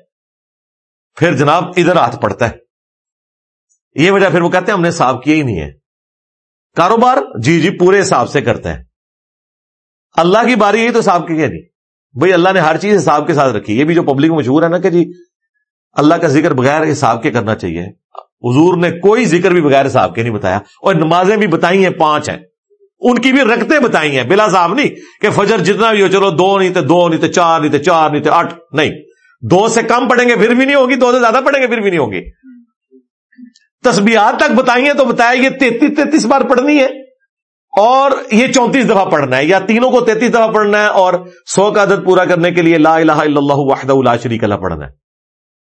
پھر جناب ادھر ہاتھ پڑتا ہے۔ یہ وجہ پھر وہ کہتے ہیں ہم نے صاف کیا ہی نہیں ہے۔ کاروبار جی جی پورے حساب سے کرتے ہیں۔ اللہ کی باری یہی تو صاف کیا نہیں۔ بھائی اللہ نے ہر چیز حساب کے ساتھ رکھی۔ یہ بھی جو پبلک مشہور ہے نا کہ جی اللہ کا ذکر بغیر حساب کے کرنا چاہیے۔ حضور نے کوئی ذکر بھی بغیر حساب کے نہیں بتایا۔ اور نمازیں بھی بتائی ہیں، پانچ ہیں۔ ان کی بھی رکھتے بتائی ہیں، بلا صاحب نہیں کہ فجر جتنا بھی ہو، چلو دو نہیں تھے دو نہیں تھے چار نہیں تھے چار نہیں تھے آٹھ، نہیں۔ دو سے کم پڑیں گے پھر بھی نہیں ہوگی، دو سے زیادہ پڑھیں گے پھر بھی نہیں ہوگی۔ تسبیحات تک بتائی ہیں تو بتایا یہ تینتیس تینتیس بار پڑھنی ہے۔ اور یہ چونتیس دفعہ پڑھنا ہے، یا تینوں کو تینتیس دفعہ پڑھنا ہے اور سو کا عدد پورا کرنے کے لیے لا الہ الا اللہ وحدہ لا شریک اللہ پڑھنا ہے۔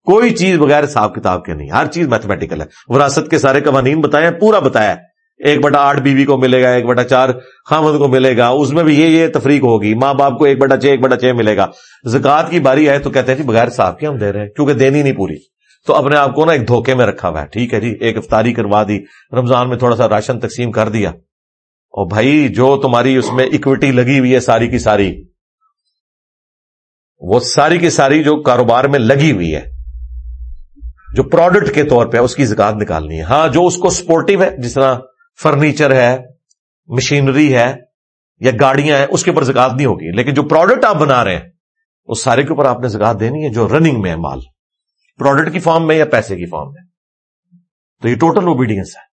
کوئی چیز بغیر صاحب کتاب کے نہیں، ہر چیز میتھمیٹیکل ہے۔ وراثت کے سارے قوانین بتائے پورا بتایا ایک بٹا آٹھ بیوی کو ملے گا، ایک بٹا چار خامد کو ملے گا، اس میں بھی یہ یہ تفریق ہوگی۔ ماں باپ کو ایک بٹا چھ، ایک بٹا چھ ملے گا۔ زکات کی باری ہے تو کہتے ہیں جی بغیر صاحب کے ہم دے رہے ہیں، کیونکہ دینی نہیں پوری۔ تو اپنے آپ کو نا ایک دھوکے میں رکھا ہوا ہے۔ ٹھیک ہے جی ایک افطاری کروا دی، رمضان میں تھوڑا سا راشن تقسیم کر دیا۔ اور بھائی، جو تمہاری اس میں اکوٹی لگی ہوئی ہے ساری کی ساری، وہ ساری کی ساری جو کاروبار میں لگی ہوئی ہے، جو پروڈکٹ کے طور پہ اس کی زکات نکالنی ہے۔ ہاں جو اس کو سپورٹو ہے، جس طرح فرنیچر ہے، مشینری ہے یا گاڑیاں ہیں، اس کے اوپر زکات نہیں ہوگی۔ لیکن جو پروڈکٹ آپ بنا رہے ہیں، اس سارے کے اوپر آپ نے زکات دینی ہے جو رننگ میں ہے مال۔ پروڈکٹ کی فارم میں یا پیسے کی فارم میں؟ تو یہ ٹوٹل اوبیڈینس ہے۔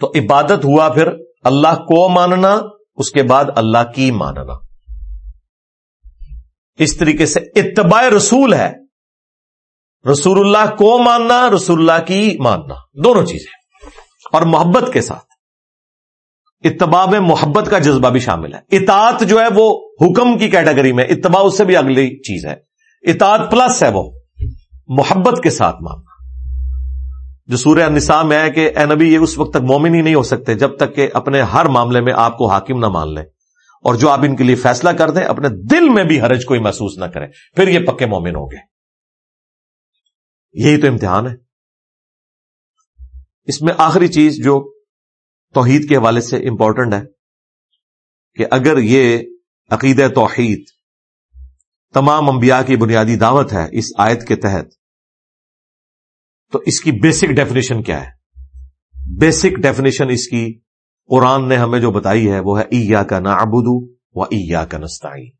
تو عبادت ہوا پھر اللہ کو ماننا، اس کے بعد اللہ کی ماننا۔ اس طریقے سے اتباع رسول ہے۔ رسول اللہ کو ماننا، رسول اللہ کی ماننا۔ دونوں چیزیں۔ اور محبت کے ساتھ۔ اتباع میں محبت کا جذبہ بھی شامل ہے۔ اطاعت جو ہے وہ حکم کی کیٹیگری میں، اتباع اس سے بھی اگلی چیز ہے۔ اطاعت پلس ہے وہ، محبت کے ساتھ ماننا جو سورہ نساء میں ہے کہ اے نبی، یہ اس وقت تک مومن ہی نہیں ہو سکتے جب تک کہ اپنے ہر معاملے میں آپ کو حاکم نہ مان لیں۔ اور جو آپ ان کے لیے فیصلہ کر دیں، اپنے دل میں بھی حرج کوئی محسوس نہ کریں۔ پھر یہ پکے مومن ہو گئے۔ یہی تو امتحان ہے۔ اس میں آخری چیز جو توحید کے حوالے سے امپورٹنٹ ہے کہ اگر یہ عقید توحید تمام انبیاء کی بنیادی دعوت ہے اس آیت کے تحت، تو اس کی بیسک ڈیفینیشن کیا ہے؟ بیسک ڈیفینیشن اس کی قرآن نے ہمیں جو بتائی ہے وہ ہے ایا کا نا ابدو و ایا کا نستعین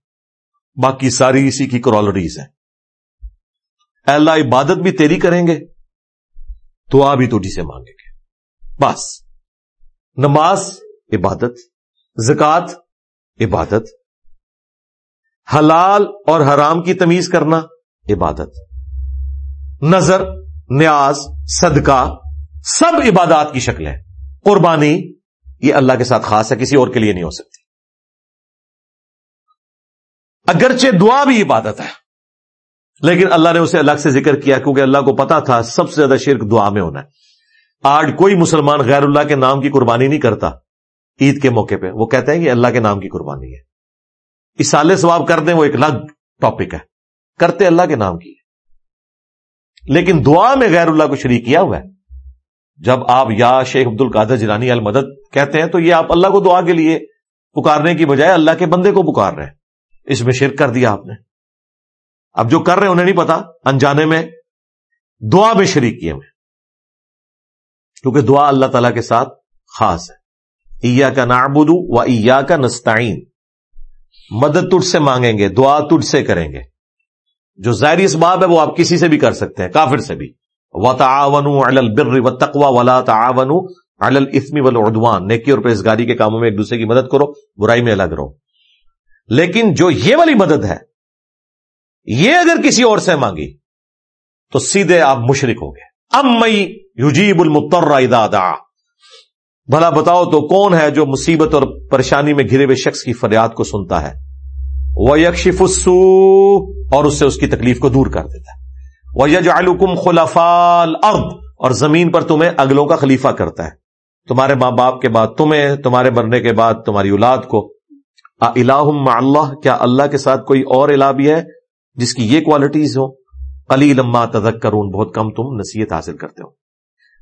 باقی ساری اسی کی کرالریز ہیں۔ اللہ، عبادت بھی تیری کریں گے تو بھی توٹی سے مانگیں گے۔ بس۔ نماز، عبادت۔ زکات، عبادت۔ حلال اور حرام کی تمیز کرنا، عبادت۔ نظر، نیاز، صدقہ، سب عبادات کی شکلیں قربانی، یہ اللہ کے ساتھ خاص ہے، کسی اور کے لیے نہیں ہو سکتی۔ اگرچہ دعا بھی عبادت ہے، لیکن اللہ نے اسے الگ سے ذکر کیا، کیونکہ اللہ کو پتا تھا سب سے زیادہ شرک دعا میں ہونا ہے۔ آج کوئی مسلمان غیر اللہ کے نام کی قربانی نہیں کرتا۔ عید کے موقع پہ۔ وہ کہتے ہیں کہ اللہ کے نام کی قربانی ہے۔ اس ثواب کر دیں وہ ایک الگ ٹاپک ہے۔ کرتے اللہ کے نام کی۔ لیکن دعا میں غیر اللہ کو شریک کیا ہوا ہے۔ جب آپ یا شیخ عبد القادر جیلانی المدد کہتے ہیں تو یہ آپ اللہ کو دعا کے لیے پکارنے کی بجائے اللہ کے بندے کو پکار رہے ہیں۔ اس میں شرک کر دیا آپ نے۔ اب جو کر رہے ہیں انہیں نہیں پتا۔ انجانے میں دعا میں شریک کیے ہوئے کیونکہ دعا اللہ تعالی کے ساتھ خاص ہے۔ ایا کا نابودو و ایا کا نستعین۔ مدد تجھ سے مانگیں گے، دعا تجھ سے کریں گے۔ جو ظاہری اسباب ہے وہ آپ کسی سے بھی کر سکتے ہیں، کافر سے بھی۔ و تعاون البر و تقوا ولا تعاون الاسمی والعدوان۔ نیکی اور پیزگاری کے کاموں میں ایک دوسرے کی مدد کرو، برائی میں الگ رہو۔ لیکن جو یہ والی مدد ہے، یہ اگر کسی اور سے مانگی، تو سیدھے آپ مشرک ہو گئے ام مئی یوجیب المتر دادا بھلا بتاؤ تو کون ہے جو مصیبت اور پریشانی میں گھرے ہوئے شخص کی فریاد کو سنتا ہے؟ وہ یکشف اور اس سے اس کی تکلیف کو دور کر دیتا ہے۔ وہ یج الکم خلافال اور زمین پر تمہیں اگلوں کا خلیفہ کرتا ہے۔ تمہارے ماں باپ کے بعد تمہیں، تمہارے مرنے کے بعد تمہاری اولاد کو۔ الہ اللہ، کیا اللہ کے ساتھ کوئی اور الہ بھی ہے جس کی یہ کوالٹیز ہو علی لما تدک بہت کم تم نصیحت حاصل کرتے ہو۔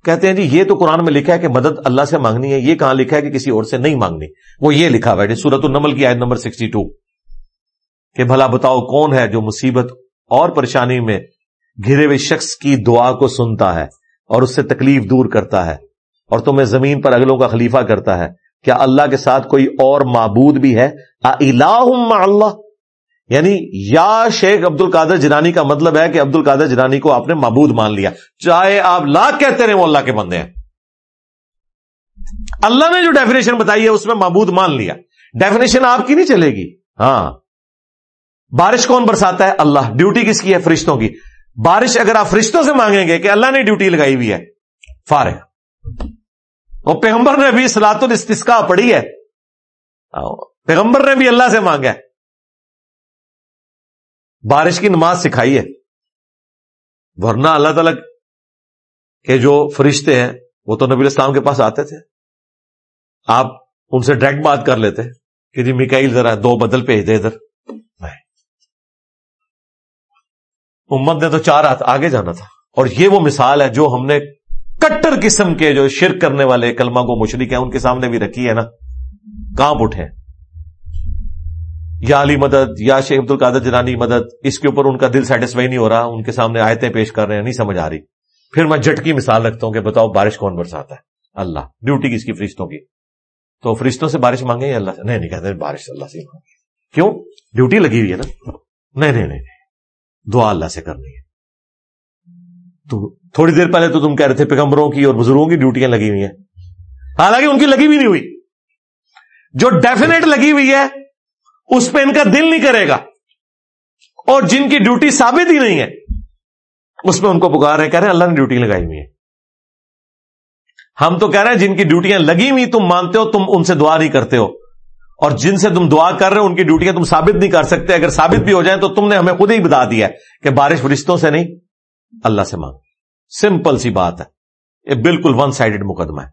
کہتے ہیں جی یہ تو قرآن میں لکھا ہے کہ مدد اللہ سے مانگنی ہے، یہ کہاں لکھا ہے کہ کسی اور سے نہیں مانگنی؟ وہ یہ لکھا ہوا ہے سورت النمل کی آیت نمبر سکسٹی ٹو، کہ بھلا بتاؤ کون ہے جو مصیبت اور پریشانی میں گھرے ہوئے شخص کی دعا کو سنتا ہے اور اس سے تکلیف دور کرتا ہے اور تمہیں زمین پر اگلوں کا خلیفہ کرتا ہے؟ کیا اللہ کے ساتھ کوئی اور معبود بھی ہے؟ اللہ یعنی یا شیخ عبد القادر جنانی کا مطلب ہے کہ عبد القادر جنانی کو آپ نے معبود مان لیا۔ چاہے آپ لاکھ کہتے رہے وہ اللہ کے بندے ہیں۔ اللہ نے جو ڈیفینیشن بتائی ہے اس میں معبود مان لیا۔ ڈیفینیشن آپ کی نہیں چلے گی۔ ہاں۔ بارش کون برساتا ہے؟ اللہ۔ ڈیوٹی کس کی ہے؟ فرشتوں کی۔ بارش اگر آپ فرشتوں سے مانگیں گے کہ اللہ نے ڈیوٹی لگائی ہوئی ہے، فارغ۔ اور پیغمبر نے بھی سلاط الاستسکا پڑھی ہے۔ پیغمبر نے بھی اللہ سے مانگا ہے۔ بارش کی نماز سکھائی ہے۔ ورنہ اللہ تعالی کے جو فرشتے ہیں، وہ تو نبی السلام کے پاس آتے تھے۔ آپ ان سے ڈائریکٹ بات کر لیتے کہ جی مکائل ذرا دو بدل بھیج دے ادھر۔ امت نے تو چار ہاتھ آگے جانا تھا۔ اور یہ وہ مثال ہے جو ہم نے کٹر قسم کے جو شرک کرنے والے کلمہ کو مشرق ہیں ان کے سامنے بھی رکھی ہے نا۔ کہاں اٹھے۔ یا علی مدد، یا شیخ عبد القادر جنانی مدد، اس کے اوپر ان کا دل سیٹسفائی نہیں ہو رہا، ان کے سامنے آیتیں پیش کر رہے ہیں، نہیں سمجھ آ رہی۔ پھر میں جٹ کی مثال رکھتا ہوں کہ بتاؤ بارش کون برساتا ہے؟ اللہ۔ ڈیوٹی کس کی؟ فرشتوں کی۔ تو فرشتوں سے بارش مانگے اللہ سے؟ نہیں نہیں کہتے بارش اللہ سے کیوں؟ ڈیوٹی لگی ہوئی ہے نا۔ نہیں نہیں نہیں۔ دعا اللہ سے کرنی ہے۔ تو تھوڑی دیر پہلے تو تم کہہ رہے تھے پیغمبروں کی اور بزرگوں کی ڈیوٹیاں لگی ہوئی ہیں۔ حالانکہ ان کی لگی بھی نہیں ہوئی۔ جو ڈیفینیٹ لگی ہوئی ہے اس پہ ان کا دل نہیں کرے گا۔ اور جن کی ڈیوٹی ثابت ہی نہیں ہے، اس میں ان کو پکار رہے، کہہ رہے ہیں اللہ نے ڈیوٹی لگائی ہوئی ہے۔ ہم تو کہہ رہے ہیں جن کی ڈیوٹیاں لگی ہوئی تم مانتے ہو، تم ان سے دعا نہیں کرتے ہو۔ اور جن سے تم دعا کر رہے ہو، ان کی ڈیوٹیاں تم ثابت نہیں کر سکتے۔ اگر ثابت بھی ہو جائیں تو تم نے ہمیں خود ہی بتا دیا کہ بارش فرشتوں سے نہیں، اللہ سے مانگ۔ سمپل سی بات ہے۔ یہ بالکل ون سائڈڈ مقدمہ ہے۔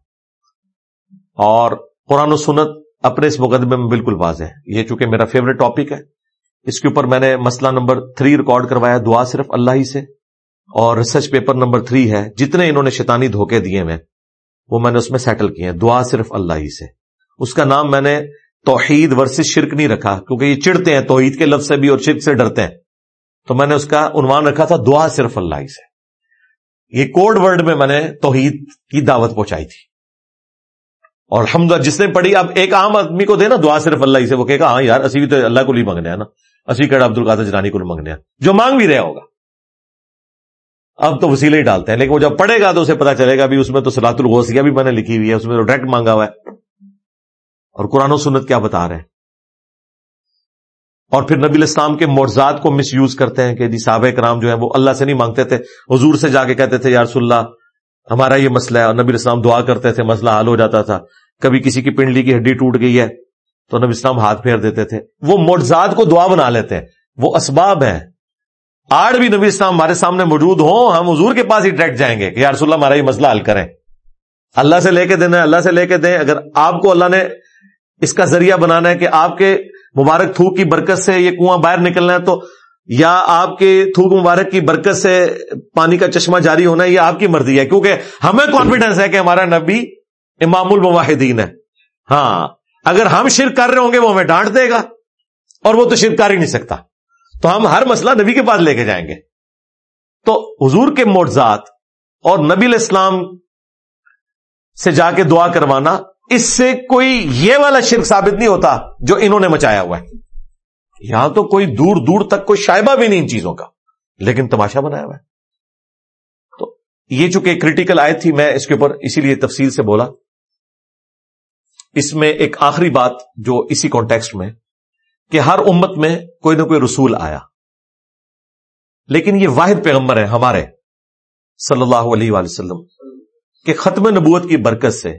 اور قرآن و سنت اپنے اس مقدمے میں بالکل واضح ہے۔ یہ چونکہ میرا فیوریٹ ٹاپک ہے۔ اس کے اوپر میں نے مسئلہ نمبر تھری ریکارڈ کروایا، دعا صرف اللہ ہی سے۔ اور ریسرچ پیپر نمبر تھری ہے، جتنے انہوں نے شیطانی دھوکے دیے میں وہ میں نے اس میں سیٹل کیے ہیں۔ دعا صرف اللہ ہی سے۔ اس کا نام میں نے توحید ورسز شرک نہیں رکھا، کیونکہ یہ چڑھتے ہیں، توحید کے لفظ سے بھی اور شرک سے ڈرتے ہیں۔ تو میں نے اس کا عنوان رکھا تھا، دعا صرف اللہ ہی سے۔ یہ کوڈ ورڈ میں میں نے توحید کی دعوت پہنچائی تھی۔ اور الحمد جس نے پڑھی، اب ایک عام آدمی کو دے نا دعا صرف اللہ ہی سے، وہ کہے گا ہاں یار، اسی بھی تو اللہ کو نہیں مانگنے ہیں نا۔ اسی کڑا عبد القادر جنانی کو مانگنے ہیں۔ جو مانگ بھی رہا ہوگا۔ اب تو وسیلے ہی ڈالتے ہیں، لیکن وہ جب پڑھے گا تو اسے پتا چلے گا بھی اس میں تو سلاط الغوثیہ بھی میں نے لکھی ہوئی ہے، اس میں تو ڈائریکٹ مانگا ہوا ہے۔ اور قرآن و سنت کیا بتا رہے ہیں؟ اور پھر نبی الاسلام کے مرزاد کو مس یوز کرتے ہیں کہ جی صحابہ کرام جو ہے وہ اللہ سے نہیں مانگتے تھے، حضور سے جا کے کہتے تھے یار اللہ ہمارا یہ مسئلہ ہے۔ اور نبی الاسلام دعا کرتے تھے، مسئلہ حل ہو جاتا تھا۔ کبھی کسی کی پنڈلی کی ہڈی ٹوٹ گئی ہے تو نبی اسلام ہاتھ پھیر دیتے تھے۔ وہ مرزاد کو دعا بنا لیتے ہیں۔ وہ اسباب ہیں۔ آج بھی نبی اسلام ہمارے سامنے موجود ہوں۔ ہم حضور کے پاس ہی ڈائریکٹ جائیں گے کہ یا رسول اللہ ہمارا یہ مسئلہ حل کریں۔ اللہ سے لے کے دینا اللہ سے لے کے دیں۔ اگر آپ کو اللہ نے اس کا ذریعہ بنانا ہے کہ آپ کے مبارک تھوک کی برکت سے یہ کنواں باہر نکلنا ہے تو یا آپ کے تھوک مبارک کی برکت سے پانی کا چشمہ جاری ہونا یہ آپ کی مرضی ہے، کیونکہ ہمیں کانفیڈینس ہے کہ ہمارا نبی امام المواحدین ہے۔ ہاں اگر ہم شرک کر رہے ہوں گے وہ ہمیں ڈانٹ دے گا، اور وہ تو شرک کر ہی نہیں سکتا۔ تو ہم ہر مسئلہ نبی کے پاس لے کے جائیں گے۔ تو حضور کے معجزات اور نبی الاسلام سے جا کے دعا کروانا، اس سے کوئی یہ والا شرک ثابت نہیں ہوتا جو انہوں نے مچایا ہوا ہے۔ یہاں تو کوئی دور دور تک کوئی شائبہ بھی نہیں ان چیزوں کا، لیکن تماشا بنایا ہوا ہے۔ تو یہ چونکہ کریٹیکل آئے تھی، میں اس کے اوپر اسی لیے تفصیل سے بولا۔ اس میں ایک آخری بات جو اسی کانٹیکسٹ میں، کہ ہر امت میں کوئی نہ کوئی رسول آیا۔ لیکن یہ واحد پیغمبر ہے ہمارے، صلی اللہ علیہ وآلہ وسلم، کہ ختم نبوت کی برکت سے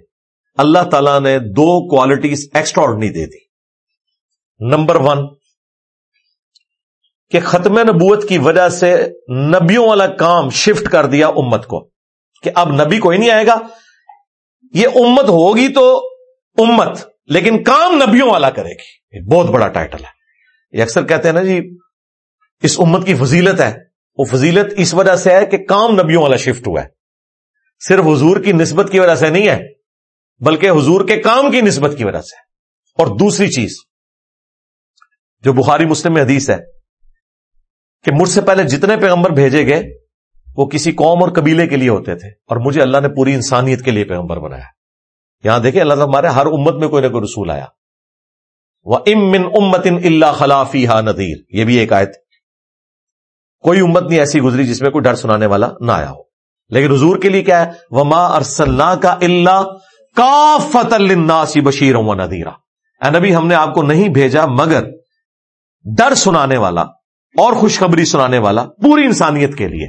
اللہ تعالی نے دو کوالٹیز ایکسٹرا دے دی۔ نمبر ون کہ ختم نبوت کی وجہ سے نبیوں والا کام شفٹ کر دیا امت کو، کہ اب نبی کوئی نہیں آئے گا۔ یہ امت ہوگی تو امت، لیکن کام نبیوں والا کرے گی۔ بہت بڑا ٹائٹل ہے۔ یہ اکثر کہتے ہیں نا جی اس امت کی فضیلت ہے۔ وہ فضیلت اس وجہ سے ہے کہ کام نبیوں والا شفٹ ہوا ہے۔ صرف حضور کی نسبت کی وجہ سے نہیں ہے، بلکہ حضور کے کام کی نسبت کی وجہ سے۔ اور دوسری چیز، جو بخاری مسلم میں حدیث ہے کہ مجھ سے پہلے جتنے پیغمبر بھیجے گئے، وہ کسی قوم اور قبیلے کے لیے ہوتے تھے، اور مجھے اللہ نے پوری انسانیت کے لیے پیغمبر بنایا۔ یہاں دیکھیں، اللہ تعالیٰ ہمارے ہر امت میں کوئی نہ کوئی رسول آیا۔ وہ ام من امت ان اللہ خلافی ہا ندیر یہ بھی ایک آیت۔ کوئی امت نہیں ایسی گزری جس میں کوئی ڈر سنانے والا نہ آیا ہو۔ لیکن حضور کے لیے کیا ہے؟ وما ارسل کا اللہ کا فتح بشیر و ندیرہ اے نبی، ہم نے آپ کو نہیں بھیجا، مگر ڈر سنانے والا اور خوشخبری سنانے والا پوری انسانیت کے لیے۔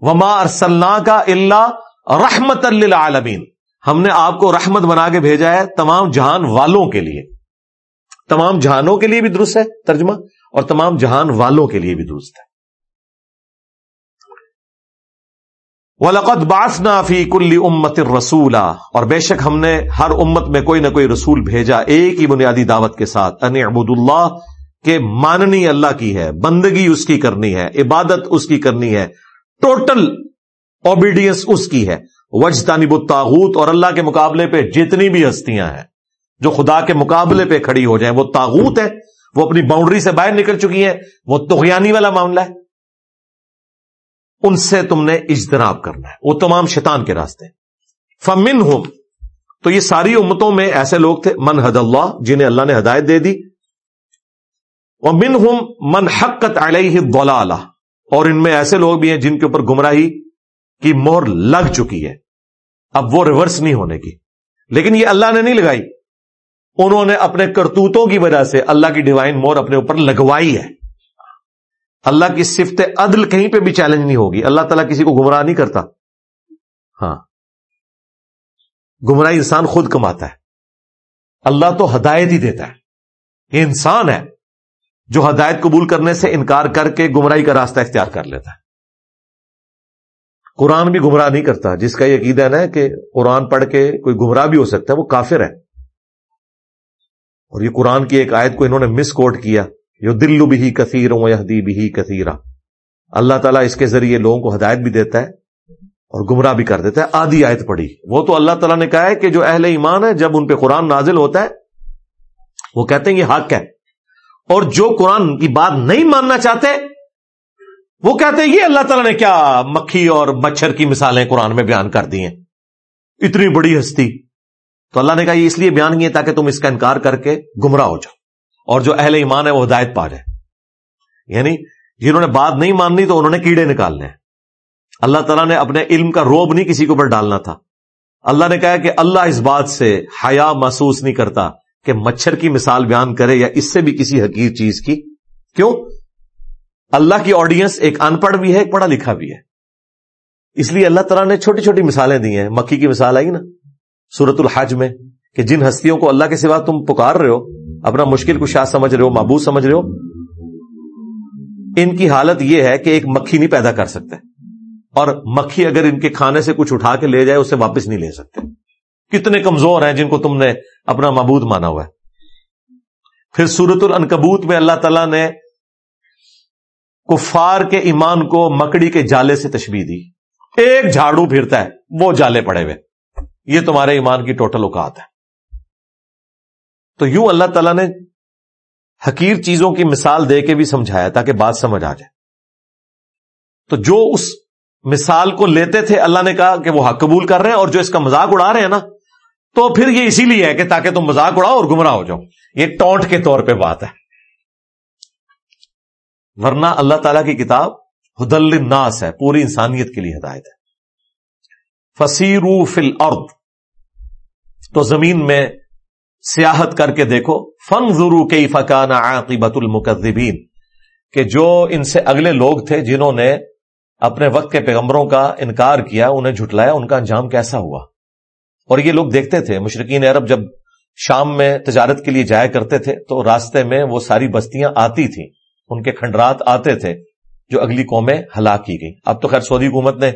وما ارسل کا اللہ رحمت للعالمین ہم نے آپ کو رحمت بنا کے بھیجا ہے تمام جہان والوں کے لیے۔ تمام جہانوں کے لیے بھی درست ہے ترجمہ، اور تمام جہان والوں کے لیے بھی درست ہے۔ ولقت باس نافی کلی امت رسولہ اور بے شک ہم نے ہر امت میں کوئی نہ کوئی رسول بھیجا ایک ہی بنیادی دعوت کے ساتھ۔ ان ابود اللہ کے ماننی اللہ کی ہے، بندگی اس کی کرنی ہے، عبادت اس کی کرنی ہے، ٹوٹل اوبیڈینس اس کی ہے۔ وج تانب اور اللہ کے مقابلے پہ جتنی بھی ہستیاں ہیں، جو خدا کے مقابلے پہ کھڑی ہو جائیں، وہ تاغوت ہے، وہ اپنی باؤنڈری سے باہر نکل چکی ہیں، وہ تغیانی والا معاملہ ہے۔ ان سے تم نے اجتناب کرنا ہے، وہ تمام شیطان کے راستے۔ فمن ہوں تو یہ ساری امتوں میں ایسے لوگ تھے، من حد اللہ، جنہیں اللہ نے ہدایت دے دی۔ وہ من ہوں من حقت علیہ بولا اور ان میں ایسے لوگ بھی ہیں جن کے اوپر گمراہی کی مور لگ چکی ہے۔ اب وہ ریورس نہیں ہونے کی۔ لیکن یہ اللہ نے نہیں لگائی۔ انہوں نے اپنے کرتوتوں کی وجہ سے اللہ کی ڈیوائن مور اپنے اوپر لگوائی ہے۔ اللہ کی صفت عدل کہیں پہ بھی چیلنج نہیں ہوگی۔ اللہ تعالیٰ کسی کو گمراہ نہیں کرتا۔ ہاں۔ گمراہ انسان خود کماتا ہے۔ اللہ تو ہدایت ہی دیتا ہے۔ یہ انسان ہے۔ جو ہدایت قبول کرنے سے انکار کر کے گمراہی کا راستہ اختیار کر لیتا ہے۔ قرآن بھی گمراہ نہیں کرتا، جس کا یہ عقیدہ نا کہ قرآن پڑھ کے کوئی گمراہ بھی ہو سکتا ہے، وہ کافر ہے۔ اور یہ قرآن کی ایک آیت کو انہوں نے مس کوٹ کیا یو دل بھی کثیر یہدی بھی کثیرہ اللہ تعالیٰ اس کے ذریعے لوگوں کو ہدایت بھی دیتا ہے اور گمراہ بھی کر دیتا ہے۔ آدھی آیت پڑی وہ تو اللہ تعالیٰ نے کہا ہے کہ جو اہل ایمان ہے جب ان پہ قرآن نازل ہوتا ہے، وہ کہتے ہیں یہ حق ہے۔ اور جو قرآن کی بات نہیں ماننا چاہتے، وہ کہتے ہیں، یہ اللہ تعالیٰ نے کیا مکھی اور مچھر کی مثالیں قرآن میں بیان کر دی ہیں۔ اتنی بڑی ہستی۔ تو اللہ نے کہا، یہ اس لیے بیان کیے تاکہ تم اس کا انکار کر کے گمراہ ہو جاؤ اور جو اہل ایمان ہے وہ ہدایت پا جائے یعنی جنہوں نے بات نہیں ماننی تو انہوں نے کیڑے نکالنے اللہ تعالیٰ نے اپنے علم کا روب نہیں کسی کے اوپر ڈالنا تھا۔ اللہ نے کہا کہ اللہ اس بات سے حیا محسوس نہیں کرتا۔ کہ مچھر کی مثال بیان کرے یا اس سے بھی کسی حقیق چیز کی؟ کیوں؟ اللہ کی آڈینس ایک ان پڑھ بھی ہے، ایک پڑھا لکھا بھی ہے۔ اس لیے اللہ تعالیٰ نے چھوٹی چھوٹی مثالیں دی ہیں۔ مکھی کی مثال آئی نا سورت الحج میں، کہ جن ہستیوں کو اللہ کے سوا تم پکار رہے ہو، اپنا مشکل کشا سمجھ رہے ہو معبود سمجھ رہے ہو، ان کی حالت یہ ہے کہ ایک مکھی نہیں پیدا کر سکتے۔ اور مکھی اگر ان کے کھانے سے کچھ اٹھا کے لے جائے، اسے واپس نہیں لے سکتے۔ کتنے کمزور ہیں جن کو تم نے اپنا معبود مانا ہوا ہے۔ پھر سورت العنکبوت میں اللہ تعالی نے کفار کے ایمان کو مکڑی کے جالے سے تشبیح دی۔ ایک جھاڑو پھرتا ہے، وہ جالے پڑے ہوئے۔ یہ تمہارے ایمان کی ٹوٹل اوقات ہے۔ تو یوں اللہ تعالیٰ نے حقیر چیزوں کی مثال دے کے بھی سمجھایا تاکہ بات سمجھ آ جائے۔ تو جو اس مثال کو لیتے تھے، اللہ نے کہا کہ وہ حق قبول کر رہے ہیں اور جو اس کا مذاق اڑا رہے ہیں نا تو پھر یہ اسی لیے ہے کہ تاکہ تم مذاق اڑاؤ اور گمراہ ہو جاؤ۔ یہ ٹونٹ کے طور پہ بات ہے۔ ورنہ اللہ تعالی کی کتاب حدل الناس ہے، پوری انسانیت کے لیے ہدایت ہے۔ فصیرو فل ارد تو زمین میں سیاحت کر کے دیکھو۔ فن ضرو کئی فقان عاقبت المقدبین کہ جو ان سے اگلے لوگ تھے جنہوں نے اپنے وقت کے پیغمبروں کا انکار کیا، انہیں جھٹلایا، ان کا انجام کیسا ہوا؟ اور یہ لوگ دیکھتے تھے، مشرقین عرب جب شام میں تجارت کے لیے جایا کرتے تھے تو راستے میں وہ ساری بستیاں آتی تھیں۔ ان کے کھنڈرات آتے تھے جو اگلی قومیں ہلاک کی گئی اب تو خیر سعودی حکومت نے،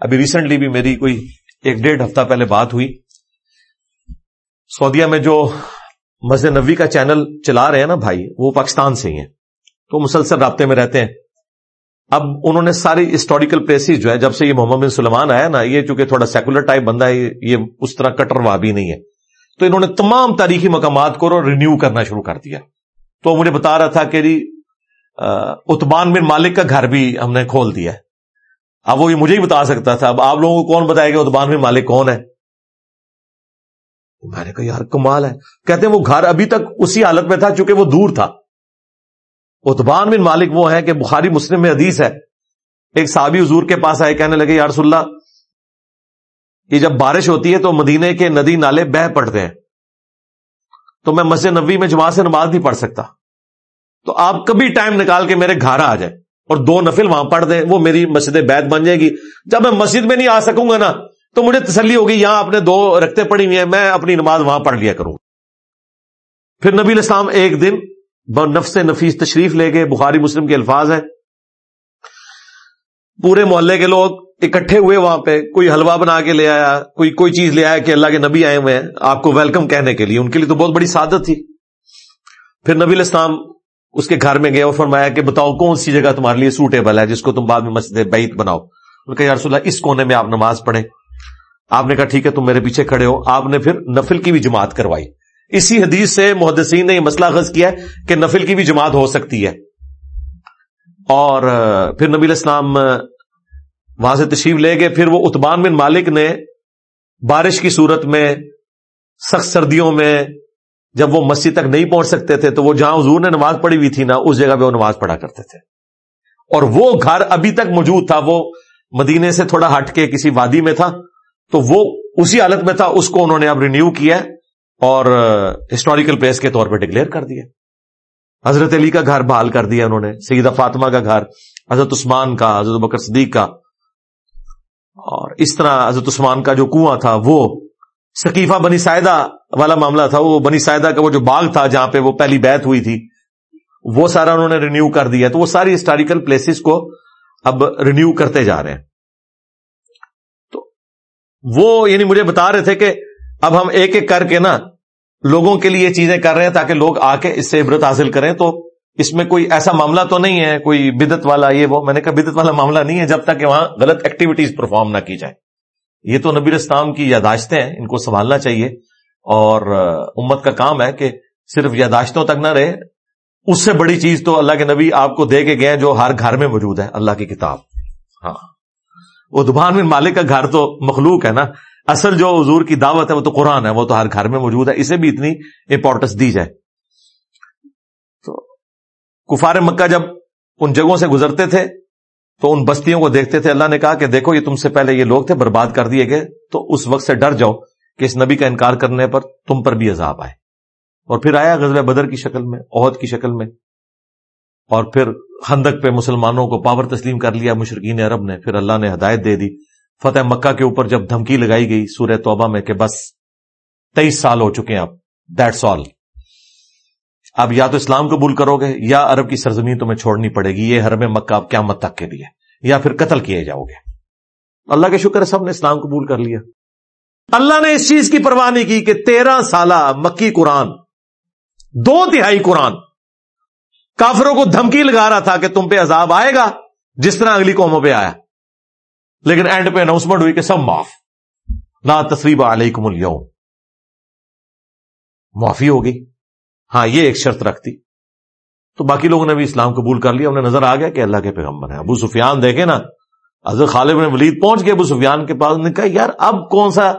ابھی ریسنٹلی بھی میری کوئی ایک ڈیڑھ ہفتہ پہلے بات ہوئی۔ سعودیہ میں جو مسجد نبی کا چینل چلا رہے ہیں نا بھائی، وہ پاکستان سے ہی ہیں۔ تو مسلسل رابطے میں رہتے ہیں۔ اب انہوں نے ساری ہسٹوریکل پلیسز جو ہے جب سے یہ محمد بن سلمان آیا نا، یہ چونکہ تھوڑا سیکولر ٹائپ بندہ ہے، یہ اس طرح کٹر وابی نہیں ہے۔ تو انہوں نے تمام تاریخی مقامات کو رینیو کرنا شروع کر دیا۔ تو مجھے بتا رہا تھا کہ جی اتبان بن مالک کا گھر بھی ہم نے کھول دیا ہے۔ اب وہ یہ مجھے ہی بتا سکتا تھا۔ اب آپ لوگوں کو کون بتائے گا اتبان بن مالک کون ہے؟ میں نے کہا، یار، کمال ہے۔ کہتے ہیں وہ گھر ابھی تک اسی حالت میں تھا چونکہ وہ دور تھا۔ اتبان بن مالک وہ ہے کہ بخاری مسلم میں حدیث ہے۔ ایک صحابی حضور کے پاس آئے، کہنے لگے یار اللہ، یہ جب بارش ہوتی ہے تو مدینے کے ندی نالے بہ پڑتے ہیں۔ تو میں مسجد نبی میں جماعت سے نماز نہیں پڑھ سکتا۔ تو آپ کبھی ٹائم نکال کے میرے گھر آ جائے اور دو نفل وہاں پڑھ دیں، وہ میری مسجد بیت بن جائے گی۔ جب میں مسجد میں نہیں آ سکوں گا نا، تو مجھے تسلی ہوگی، یہاں اپنے دو رکھتے پڑی ہوئی ہیں، میں اپنی نماز وہاں پڑھ لیا کروں۔ پھر نبی الاسلام ایک دن نفس نفیس تشریف لے گئے بخاری مسلم کے الفاظ ہیں۔ پورے محلے کے لوگ اکٹھے ہوئے وہاں پہ، کوئی حلوہ بنا کے لے آیا، کوئی کوئی چیز لے آیا کہ اللہ کے نبی آئے ہوئے ہیں، آپ کو ویلکم کہنے کے لیے۔ ان کے لیے تو بہت بڑی سعادت تھی۔ پھر نبی الاسلام اس کے گھر میں گئے اور فرمایا کہ بتاؤ کون سی جگہ تمہارے لیے سوٹیبل ہے جس کو تم بعد میں مسجد بیت بناؤ۔ کہ یار اللہ، اس کونے میں آپ نماز پڑھیں۔ آپ نے کہا ٹھیک ہے، تم میرے پیچھے کھڑے ہو۔ آپ نے پھر نفل کی بھی جماعت کروائی۔ اسی حدیث سے محدثین نے یہ مسئلہ غز کیا کہ نفل کی بھی جماعت ہو سکتی ہے۔ اور پھر نبی الاسلام وہاں سے تشریف لے گئے، پھر وہ اتبان بن مالک نے بارش کی صورت میں سخت سردیوں میں جب وہ مسجد تک نہیں پہنچ سکتے تھے تو وہ جہاں حضور نے نماز پڑھی ہوئی تھی نا، اس جگہ پہ وہ نماز پڑھا کرتے تھے۔ اور وہ گھر ابھی تک موجود تھا، وہ مدینے سے تھوڑا ہٹ کے کسی وادی میں تھا، تو وہ اسی حالت میں تھا، اس کو انہوں نے اب رینیو کیا اور ہسٹوریکل پلیس کے طور پہ ڈکلیئر کر دیا۔ حضرت علی کا گھر بحال کر دیا انہوں نے، سیدہ فاطمہ کا گھر، حضرت عثمان کا، حضرت بکر صدیق کا۔ اور اس طرح حضرت عثمان کا جو کنواں تھا، وہ ثقیفہ بنی سائدہ والا معاملہ تھا۔ وہ بنی سائدہ کا وہ جو باغ تھا جہاں پہ وہ پہلی بیت ہوئی تھی، وہ سارا انہوں نے رینیو کر دیا۔ تو وہ ساری ہسٹوریکل پلیسز کو اب رینیو کرتے جا رہے ہیں۔ تو وہ یعنی مجھے بتا رہے تھے کہ اب ہم ایک ایک کر کے نا لوگوں کے لیے چیزیں کر رہے ہیں تاکہ لوگ آ کے اس سے عبرت حاصل کریں تو اس میں کوئی ایسا معاملہ تو نہیں ہے، کوئی بدت والا یہ وہ۔ میں نے کہا بدت والا معاملہ نہیں ہے جب تک کہ وہاں غلط ایکٹیویٹیز پرفارم نہ کی جائے یہ تو نبی اسلام کی یاداشتیں ہیں، ان کو سنبھالنا چاہیے۔ اور امت کا کام ہے کہ صرف یاداشتوں تک نہ رہے، اس سے بڑی چیز تو اللہ کے نبی آپ کو دے کے گئے جو ہر گھر میں موجود ہے، اللہ کی کتاب۔ ہاں۔ وہ دبان میں مالک کا گھر تو مخلوق ہے نا۔ اصل جو حضور کی دعوت ہے وہ تو قرآن ہے، وہ تو ہر گھر میں موجود ہے، اسے بھی اتنی امپورٹنس دی جائے۔ تو کفار مکہ جب ان جگہوں سے گزرتے تھے، تو ان بستیوں کو دیکھتے تھے، اللہ نے کہا کہ دیکھو یہ تم سے پہلے یہ لوگ تھے، برباد کر دیے گئے، تو اس وقت سے ڈر جاؤ کہ اس نبی کا انکار کرنے پر تم پر بھی عذاب آئے۔ اور پھر آیا غزل بدر کی شکل میں، عہد کی شکل میں، اور پھر خندق پہ مسلمانوں کو پاور تسلیم کر لیا مشرقین عرب نے، پھر اللہ نے ہدایت دے دی۔ فتح مکہ کے اوپر جب دھمکی لگائی گئی سورہ توبہ میں کہ بس تیئیس سال ہو چکے ہیں اب دیٹس آل اب یا تو اسلام قبول کرو گے یا عرب کی سرزمین تمہیں چھوڑنی پڑے گی، یہ حرم مکہ اب کیا مت تک کے لیے، یا پھر قتل کیے جاؤ گے۔ اللہ کے شکر ہے سب نے اسلام قبول کر لیا۔ اللہ نے اس چیز کی پرواہ نہیں کی کہ تیرہ سالہ مکی قرآن، دو تہائی قرآن، کافروں کو دھمکی لگا رہا تھا کہ تم پہ عذاب آئے گا، جس طرح اگلی قوموں پہ آیا۔ لیکن اینڈ پہ اناؤنسمنٹ ہوئی کہ سب معاف۔ نہ تصریب علیکم اليوم۔ معافی ہوگی۔ ہاں یہ ایک شرط رکھتی۔ تو باقی لوگوں نے بھی اسلام قبول کر لیا۔ انہیں نظر آ گیا کہ اللہ کے پیغمبر ہیں۔ ابو سفیان دیکھے نا، حضرت خالد نے ولید پہنچ گئے ابو سفیان کے پاس۔ نے کہا، یار، اب کون سا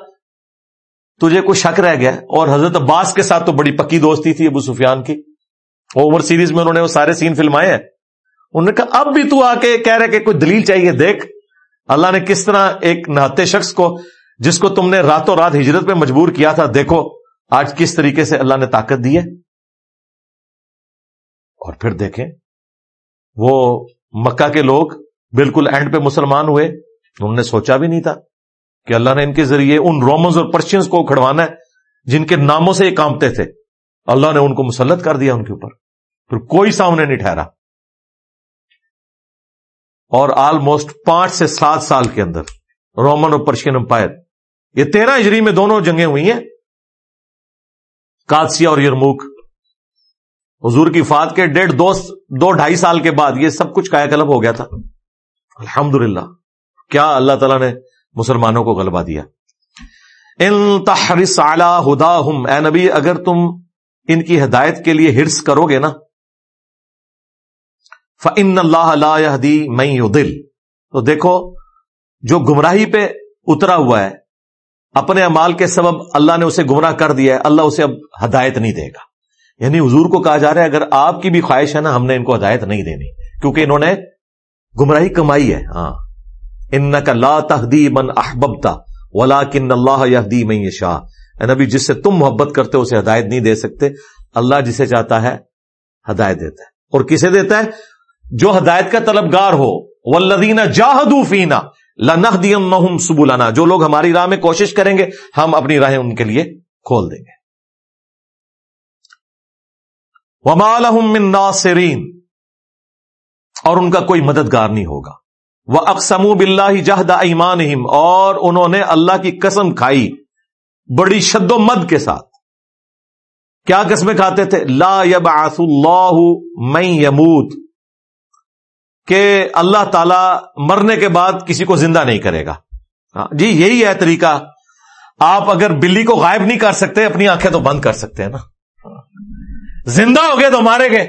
تجھے کوئی شک رہ گیا؟ اور حضرت عباس کے ساتھ تو بڑی پکی دوستی تھی ابو سفیان کی۔ اوور سیریز میں انہوں نے وہ سارے سین فلمائے ہیں۔ انہوں نے کہا، اب بھی تو آ کے کہہ رہے کہ کوئی دلیل چاہیے، دیکھ۔ اللہ نے کس طرح ایک نہتے شخص کو، جس کو تم نے راتوں رات ہجرت میں مجبور کیا تھا، دیکھو آج کس طریقے سے اللہ نے طاقت دی ہے؟ اور پھر دیکھیں، وہ مکہ کے لوگ بالکل اینڈ پہ مسلمان ہوئے، انہوں نے سوچا بھی نہیں تھا کہ اللہ نے ان کے ذریعے ان رومنز اور پرشینس کو کھڑوانا ہے، جن کے ناموں سے یہ کامتے تھے۔ اللہ نے ان کو مسلط کر دیا ان کے اوپر۔ پھر کوئی سامنے نہیں ٹھہرا۔ اور آلموسٹ پانچ سے سات سال کے اندر۔ رومن اور پرشین امپائر یہ تیرہ اجری میں دونوں جنگیں ہوئی ہیں۔ کادسیا اور یرموک حضور کی فات کے ڈیڑھ دو دو ڈھائی سال کے بعد یہ سب کچھ کایا کلب ہو گیا تھا۔ الحمد کیا اللہ تعالیٰ نے مسلمانوں کو غلبہ دیا۔ ان تحرس اعلی ہدا ہم اے نبی، اگر تم ان کی ہدایت کے لیے ہرس کرو گے نا فن اللہ دی میں دل تو دیکھو، جو گمراہی پہ اترا ہوا ہے، اپنے امال کے سبب اللہ نے اسے گمراہ کر دیا ہے، اللہ اسے اب ہدایت نہیں دے گا۔ یعنی حضور کو کہا جا رہا ہے، اگر آپ کی بھی خواہش ہے نا، ہم نے ان کو ہدایت نہیں دینی، کیونکہ انہوں نے گمراہی کمائی ہے۔ ہاں۔ ان کا لا تحدی من احبتا ولا کن اللہ یادی میں شاہ نبی، جس سے تم محبت کرتے ہو، اسے ہدایت نہیں دے سکتے۔ اللہ جسے چاہتا ہے، ہدایت دیتا ہے۔ اور کسے دیتا ہے؟ جو ہدایت کا طلبگار ہو ولدینہ جاہدو فینا لنح دیم سبولانا جو لوگ ہماری راہ میں کوشش کریں گے، ہم اپنی راہیں ان کے لیے کھول دیں گے۔ من ناصرین اور ان کا کوئی مددگار نہیں ہوگا۔ وہ اقسم بلّہ جہد ایمان اور انہوں نے اللہ کی قسم کھائی بڑی شد و مد کے ساتھ۔ کیا قسمیں کھاتے تھے؟ لا یب اللہ میں یموت کہ اللہ تعالی مرنے کے بعد کسی کو زندہ نہیں کرے گا۔ ہاں، جی یہی ہے طریقہ۔ آپ اگر بلی کو غائب نہیں کر سکتے، اپنی آنکھیں تو بند کر سکتے ہیں نا۔ زندہ ہو گئے تو مارے گئے۔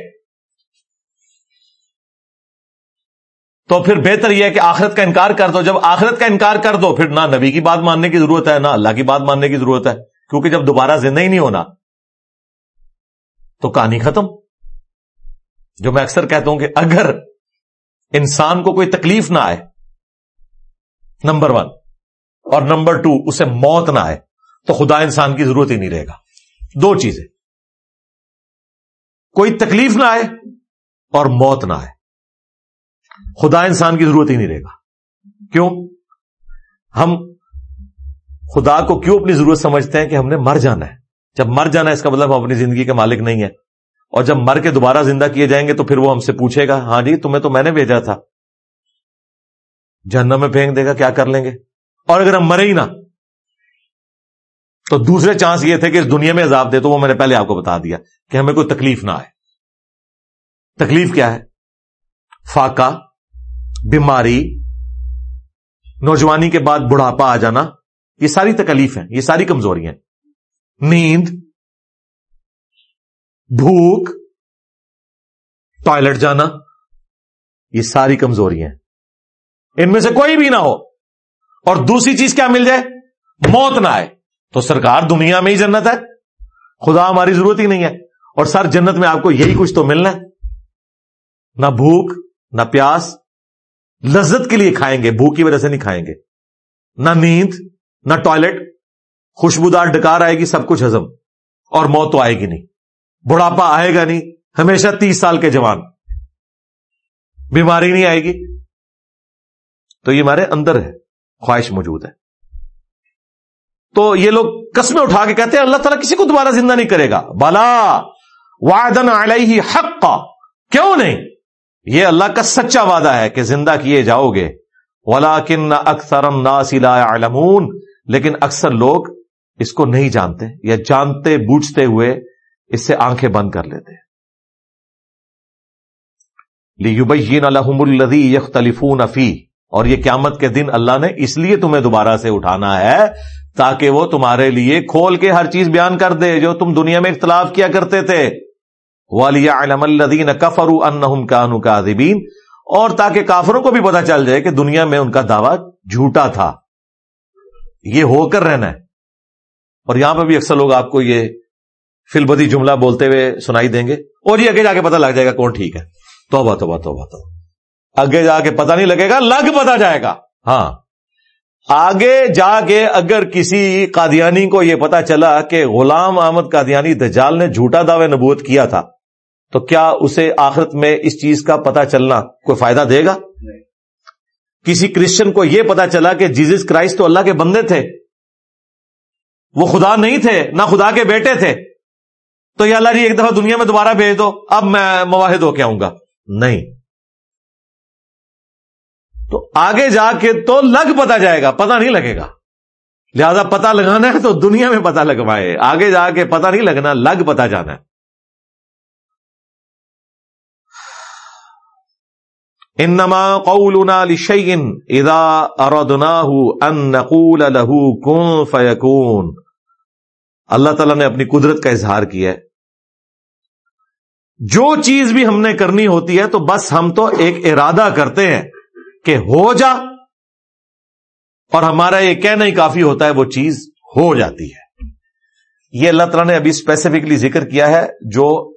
تو پھر بہتر یہ ہے کہ آخرت کا انکار کر دو۔ جب آخرت کا انکار کر دو، پھر نہ نبی کی بات ماننے کی ضرورت ہے، نہ اللہ کی بات ماننے کی ضرورت ہے۔ کیونکہ جب دوبارہ زندہ ہی نہیں ہونا، تو کہانی ختم۔ جو میں اکثر کہتا ہوں کہ اگر انسان کو کوئی تکلیف نہ آئے، نمبر ون. اور نمبر ٹو، اسے موت نہ آئے، تو خدا انسان کی ضرورت ہی نہیں رہے گا۔ دو چیزیں۔ کوئی تکلیف نہ آئے اور موت نہ آئے۔ خدا انسان کی ضرورت ہی نہیں رہے گا۔ کیوں؟ ہم خدا کو کیوں اپنی ضرورت سمجھتے ہیں کہ ہم نے مر جانا ہے؟ جب مر جانا ہے، اس کا مطلب ہم اپنی زندگی کے مالک نہیں ہے اور جب مر کے دوبارہ زندہ کیے جائیں گے تو پھر وہ ہم سے پوچھے گا ہاں جی تمہیں تو میں نے بھیجا تھا۔ جہنم میں پھینک دے گا، کیا کر لیں گے؟ اور اگر ہم مرے ہی نہ، تو دوسرے چانس یہ تھے کہ اس دنیا میں عذاب دے، تو وہ میں نے پہلے آپ کو بتا دیا کہ ہمیں کوئی تکلیف نہ آئے۔ تکلیف کیا ہے؟ فاقہ، بیماری، نوجوانی کے بعد بڑھاپا آ جانا، یہ ساری تکلیف ہیں یہ ساری کمزوریاں۔ نیند بھوک، ٹوائلٹ جانا، یہ ساری کمزوری ہیں۔ ان میں سے کوئی بھی نہ ہو۔ اور دوسری چیز کیا مل جائے؟ موت نہ آئے۔ تو سرکار دنیا میں ہی جنت ہے۔ خدا ہماری ضرورت ہی نہیں ہے۔ اور سر جنت میں آپ کو یہی کچھ تو ملنا ہے۔ نہ بھوک، نہ پیاس۔ لذت کے لیے کھائیں گے، بھوک کی وجہ سے نہیں کھائیں گے۔ نہ نیند، نہ ٹوائلٹ۔ خوشبودار ڈکار آئے گی، سب کچھ ہزم اور موت تو آئے گی نہیں۔ بڑھاپا آئے گا نہیں، ہمیشہ تیس سال کے جوان۔ بیماری نہیں آئے گی۔ تو یہ ہمارے اندر ہے، خواہش موجود ہے۔ تو یہ لوگ قسمیں اٹھا کے کہتے ہیں، اللہ تعالیٰ کسی کو دوبارہ زندہ نہیں کرے گا۔ بالا وعدن علیہ حق۔ کا کیوں نہیں؟ یہ اللہ کا سچا وعدہ ہے کہ زندہ کیے جاؤ گے۔ ولاکن اکثر علمون لیکن اکثر لوگ اس کو نہیں جانتے یا جانتے بوجھتے ہوئے اس سے آنکھیں بند کر لیتے لیبین الحم الدی یختلفون افی اور یہ قیامت کے دن اللہ نے اس لیے تمہیں دوبارہ سے اٹھانا ہے تاکہ وہ تمہارے لیے کھول کے ہر چیز بیان کر دے جو تم دنیا میں اختلاف کیا کرتے تھے۔ علم الدین کفرو ان کانو کا اور تاکہ کافروں کو بھی پتا چل جائے کہ دنیا میں ان کا دعویٰ جھوٹا تھا۔ یہ ہو کر رہنا ہے۔ اور یہاں پہ بھی اکثر لوگ آپ کو یہ فلبدی جملہ بولتے ہوئے سنائی دیں گے اور یہ آگے جا کے پتا لگ جائے گا کون ٹھیک ہے۔ توبہ توبہ توبہ توبہ۔ آگے جا کے پتا نہیں لگے گا لگ پتا جائے گا۔ ہاں۔ آگے جا کے اگر کسی قادیانی کو یہ پتا چلا کہ غلام احمد قادیانی دجال نے جھوٹا دعوے نبوت کیا تھا تو کیا اسے آخرت میں اس چیز کا پتا چلنا کوئی فائدہ دے گا؟ کسی کرسچن کو یہ پتا چلا کہ جیزس کرائسٹ تو اللہ کے بندے تھے۔ وہ خدا نہیں تھے نہ خدا کے بیٹے تھے۔ تو یہ اللہ جی ایک دفعہ دنیا میں دوبارہ بھیج دو، اب میں مواحد ہو کے آؤں گا۔ نہیں۔ تو آگے جا کے تو لگ پتا جائے گا، پتا نہیں لگے گا۔ لہذا پتا لگانا ہے تو دنیا میں پتا لگوائے۔ آگے جا کے پتا نہیں لگنا، لگ پتا جانا ہے۔ انما قولنا لشيء اذا اردناه ان نقول له كن فيكون اللہ تعالیٰ نے اپنی قدرت کا اظہار کیا ہے۔ جو چیز بھی ہم نے کرنی ہوتی ہے تو بس ہم تو ایک ارادہ کرتے ہیں کہ ہو جا اور ہمارا یہ کہنا ہی کافی ہوتا ہے وہ چیز ہو جاتی ہے۔ یہ اللہ تعالیٰ نے ابھی اسپیسیفکلی ذکر کیا ہے جو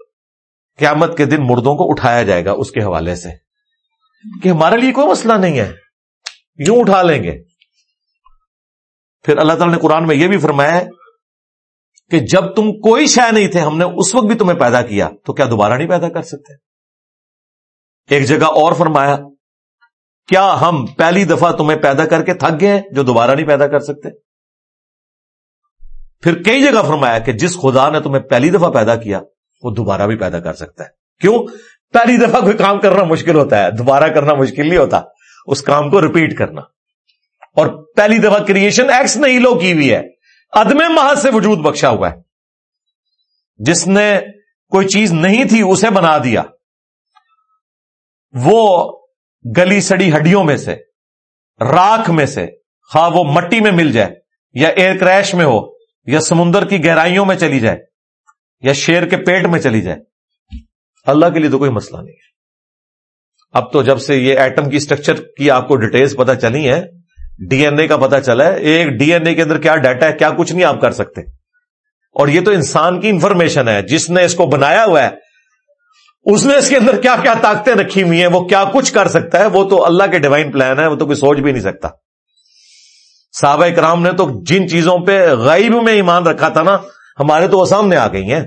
قیامت کے دن مردوں کو اٹھایا جائے گا اس کے حوالے سے۔ کہ ہمارے لیے کوئی مسئلہ نہیں ہے۔ یوں اٹھا لیں گے۔ پھر اللہ تعالیٰ نے قرآن میں یہ بھی فرمایا ہے کہ جب تم کوئی شے نہیں تھے، ہم نے اس وقت بھی تمہیں پیدا کیا، تو کیا دوبارہ نہیں پیدا کر سکتے؟ ایک جگہ اور فرمایا، کیا ہم پہلی دفعہ تمہیں پیدا کر کے تھک گئے جو دوبارہ نہیں پیدا کر سکتے؟ پھر کئی جگہ فرمایا کہ جس خدا نے تمہیں پہلی دفعہ پیدا کیا، وہ دوبارہ بھی پیدا کر سکتا ہے۔ کیوں؟ پہلی دفعہ کوئی کام کرنا مشکل ہوتا ہے، دوبارہ کرنا مشکل نہیں ہوتا۔ اس کام کو ریپیٹ کرنا۔ اور پہلی دفعہ کریشن ایکس نے لو کی ہوئی ہے۔ عدم محض سے وجود بخشا ہوا ہے۔ جس نے کوئی چیز نہیں تھی، اسے بنا دیا۔ وہ گلی سڑی ہڈیوں میں سے، راکھ میں سے، خواہ وہ مٹی میں مل جائے، یا ایئر کریش میں ہو، یا سمندر کی گہرائیوں میں چلی جائے، یا شیر کے پیٹ میں چلی جائے۔ اللہ کے لیے تو کوئی مسئلہ نہیں ہے۔ اب تو جب سے یہ ایٹم کی اسٹرکچر کی آپ کو ڈیٹیلز پتا چلی ہے ڈی این اے کا پتا چلا ہے، ایک ڈی این اے کے اندر کیا ڈیٹا ہے، کیا کچھ نہیں آپ کر سکتے۔ اور یہ تو انسان کی انفارمیشن ہے، جس نے اس کو بنایا ہوا ہے، اس نے اس کے اندر کیا کیا طاقتیں رکھی ہوئی ہیں، وہ کیا کچھ کر سکتا ہے، وہ تو اللہ کے ڈیوائن پلان ہے، وہ تو کوئی سوچ بھی نہیں سکتا۔ صحابہ کرام نے تو جن چیزوں پہ غیب میں ایمان رکھا تھا نا، ہمارے تو وہ سامنے آ گئی ہیں۔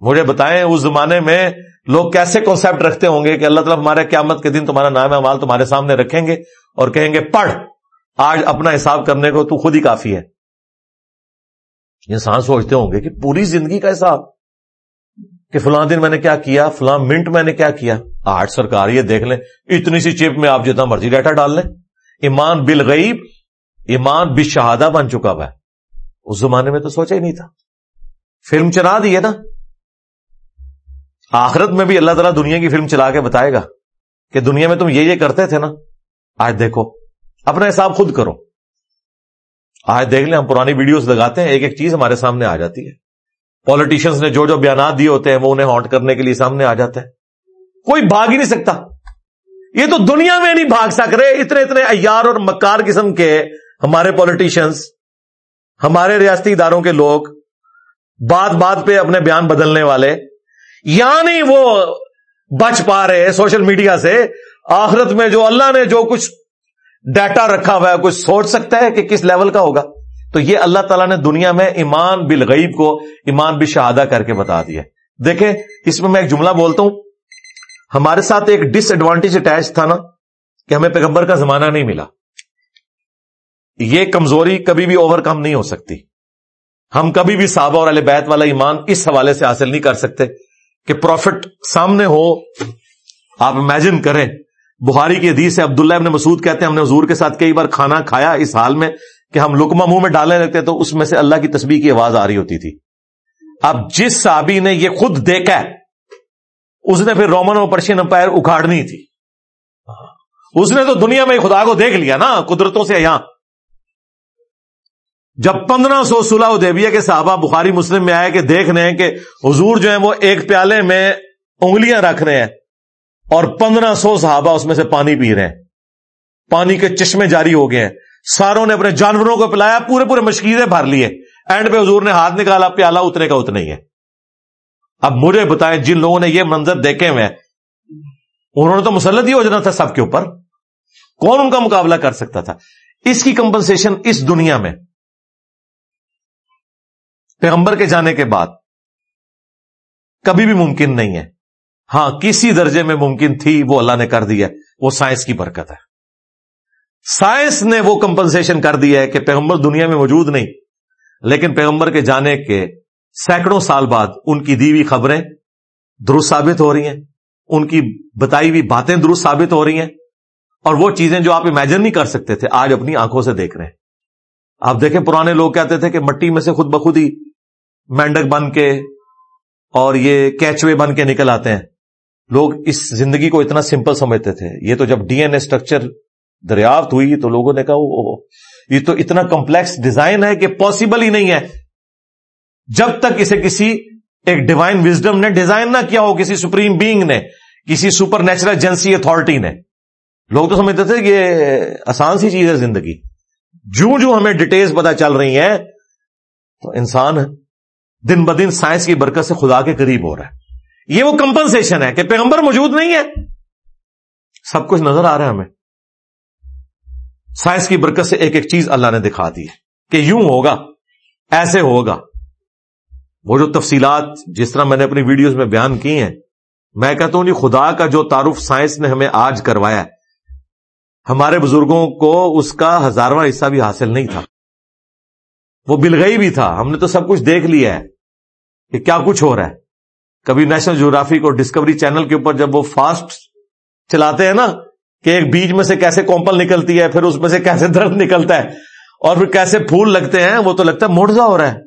مجھے بتائیں، اس زمانے میں لوگ کیسے کانسیپٹ رکھتے ہوں گے کہ اللہ تعالیٰ ہمارے قیامت کے دن تمہارا نام امال تمہارے سامنے رکھیں گے اور کہیں گے، پڑھ۔ آج اپنا حساب کرنے کو تو خود ہی کافی ہے۔ انسان سوچتے ہوں گے کہ پوری زندگی کا حساب کہ فلاں دن میں نے کیا کیا، فلاں منٹ میں نے کیا کیا۔ آج سرکار یہ دیکھ لیں، اتنی سی چپ میں آپ جتنا مرضی ڈیٹا ڈال لیں۔ ایمان بالغیب، ایمان بھی شہادہ بن چکا ہوا ہے۔ اس زمانے میں تو سوچا ہی نہیں تھا۔ فلم چلا دی ہے نا۔ آخرت میں بھی اللہ تعالیٰ دنیا کی فلم چلا کے بتائے گا کہ دنیا میں تم یہ یہ کرتے تھے نا۔ آج دیکھو اپنا حساب خود کرو۔ آج دیکھ لیں ہم پرانی ویڈیوز لگاتے ہیں، ایک ایک چیز ہمارے سامنے آ جاتی ہے۔ پالیٹیشنس نے جو جو بیانات دیے ہوتے ہیں، وہ انہیں ہانٹ کرنے کے لیے سامنے آ جاتے ہیں۔ کوئی بھاگ ہی نہیں سکتا۔ یہ تو دنیا میں نہیں بھاگ سک رہے، اتنے اتنے ایار اور مکار قسم کے ہمارے پالیٹیشنس ہمارے ریاستی اداروں کے لوگ بات بات پہ اپنے بیان بدلنے والے۔ یعنی وہ بچ پا رہے سوشل میڈیا سے، آخرت میں جو اللہ نے جو کچھ ڈیٹا رکھا ہوا ہے کچھ سوچ سکتا ہے کہ کس لیول کا ہوگا؟ تو یہ اللہ تعالیٰ نے دنیا میں ایمان بالغیب کو ایمان بھی شہادہ کر کے بتا دیا دیکھیں، اس میں میں ایک جملہ بولتا ہوں۔ ہمارے ساتھ ایک ڈس ایڈوانٹیج اٹیچ تھا نا، کہ ہمیں پیغمبر کا زمانہ نہیں ملا۔ یہ کمزوری کبھی بھی اوور کم نہیں ہو سکتی۔ ہم کبھی بھی صحابہ اور بیت والا ایمان اس حوالے سے حاصل نہیں کر سکتے کہ پروفٹ سامنے ہو۔ آپ امیجن کریں بخاری کی حدیث سے عبداللہ ابن مسعود کہتے ہیں، ہم نے حضور کے ساتھ کئی بار کھانا کھایا اس حال میں کہ ہم لکما منہ میں ڈالنے لگتے تو اس میں سے اللہ کی تسبیح کی آواز آ رہی ہوتی تھی۔ اب جس صحابی نے یہ خود دیکھا ہے، اس نے پھر رومن اور پرشین امپائر اکھاڑنی تھی۔ اس نے تو دنیا میں خدا کو دیکھ لیا نا، قدرتوں سے یہاں۔ جب پندرہ سو سولہ دیویا کے صحابہ بخاری مسلم میں آئے کہ دیکھ رہے ہیں کہ حضور جو ہے وہ ایک پیالے میں انگلیاں رکھ رہے ہیں۔ اور پندرہ سو صحابہ اس میں سے پانی پی رہے ہیں۔ پانی کے چشمے جاری ہو گئے ہیں۔ ساروں نے اپنے جانوروں کو پلایا، پورے پورے مشکیزیں بھر لیے۔ اینڈ پہ حضور نے ہاتھ نکالا، پیالہ اتنے کا اتنا ہی ہے۔ اب مجھے بتائیں، جن لوگوں نے یہ منظر دیکھے ہوئے انہوں نے تو مسلط ہی ہو جانا تھا سب کے اوپر۔ کون ان کا مقابلہ کر سکتا تھا؟ اس کی کمپنسیشن اس دنیا میں۔ پیغمبر کے جانے کے بعد کبھی بھی ممکن نہیں ہے۔ ہاں کسی درجے میں ممکن تھی، وہ اللہ نے کر دیا وہ سائنس کی برکت ہے۔ سائنس نے وہ کمپنسیشن کر دیا ہے کہ پیغمبر دنیا میں موجود نہیں، لیکن پیغمبر کے جانے کے سینکڑوں سال بعد ان کی دیوی خبریں درست ثابت ہو رہی ہیں۔ ان کی بتائی ہوئی باتیں درست ثابت ہو رہی ہیں۔ اور وہ چیزیں جو آپ امیجن نہیں کر سکتے تھے، آج اپنی آنکھوں سے دیکھ رہے ہیں۔ آپ دیکھیں، پرانے لوگ کہتے تھے کہ مٹی میں سے خود بخود ہی مینڈک بن کے اور یہ کیچوے بن کے نکل آتے ہیں۔ لوگ اس زندگی کو اتنا سمپل سمجھتے تھے۔ یہ تو جب ڈی این اے اسٹرکچر دریافت ہوئی تو لوگوں نے کہا یہ تو اتنا کمپلیکس ڈیزائن ہے کہ پاسبل ہی نہیں ہے۔ جب تک اسے کسی ایک ڈیوائن وزڈم نے ڈیزائن نہ کیا ہو، کسی سپریم بینگ نے، کسی سپر نیچرل جنسی اتارٹی نے۔ لوگ تو سمجھتے تھے کہ آسان سی چیز ہے زندگی۔ جو جو ہمیں ڈیٹیلز پتا چل رہی ہیں، تو انسان دن بدن سائنس کی برکت سے خدا کے قریب ہو رہا ہے۔ یہ وہ کمپنسیشن ہے کہ پیغمبر موجود نہیں ہے۔ سب کچھ نظر آ رہا ہے ہمیں۔ سائنس کی برکت سے ایک ایک چیز اللہ نے دکھا دی ہے کہ یوں ہوگا، ایسے ہوگا۔ وہ جو تفصیلات جس طرح میں نے اپنی ویڈیوز میں بیان کی ہیں، میں کہتا ہوں جی خدا کا جو تعارف سائنس نے ہمیں آج کروایا ہمارے بزرگوں کو اس کا ہزارواں حصہ بھی حاصل نہیں تھا۔ وہ بلگئی بھی تھا۔ ہم نے تو سب کچھ دیکھ لیا ہے کہ کیا کچھ ہو رہا ہے۔ کبھی نیشنل جیوگرافک اور ڈسکوری چینل کے اوپر جب وہ فاسٹ چلاتے ہیں نا کہ ایک بیج میں سے کیسے کومپل نکلتی ہے، پھر اس میں سے کیسے درد نکلتا ہے، اور پھر کیسے پھول لگتے ہیں، وہ تو لگتا ہے موڑزہ ہو رہا ہے۔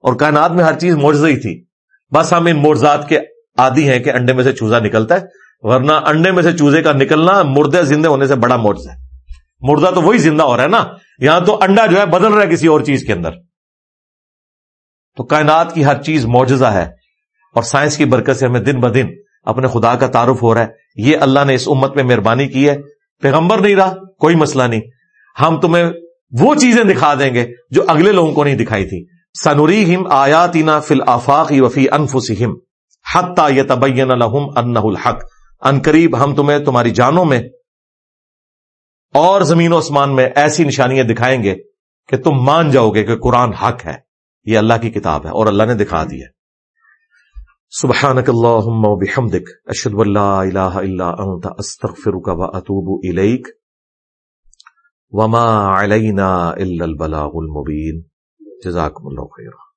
اور کائنات میں ہر چیز موڑزہ ہی تھی۔ بس ہم ان موڑزات کے عادی ہیں کہ انڈے میں سے چوزا نکلتا ہے، ورنہ انڈے میں سے چوزے کا نکلنا مردے زندے ہونے سے بڑا موڑز ہے۔ مردہ تو وہی زندہ ہو رہا ہے نا، یہاں تو انڈا جو ہے بدل رہا ہے کسی اور چیز کے اندر۔ تو کائنات کی ہر چیز موجزہ ہے۔ اور سائنس کی برکت سے ہمیں دن ب دن اپنے خدا کا تعارف ہو رہا ہے۔ یہ اللہ نے اس امت میں مہربانی کی ہے۔ پیغمبر نہیں رہا، کوئی مسئلہ نہیں۔ ہم تمہیں وہ چیزیں دکھا دیں گے جو اگلے لوگوں کو نہیں دکھائی تھی سنوری ہم آیاتینا فل آفاق وفی انفسم حق یہ تبین الحم ان الحق۔ ان قریب ہم تمہیں تمہاری جانوں میں اور زمین و اسمان میں ایسی نشانیاں دکھائیں گے کہ تم مان جاؤ گے کہ قرآن حق ہے۔ یہ اللہ کی کتاب ہے اور اللہ نے دکھا دی ہے۔ سبحانك اللهم وبحمدك اشهد ان لا اله الا انت استغفرك واتوب اليك وما علينا الا البلاغ المبين جزاكم الله خيرا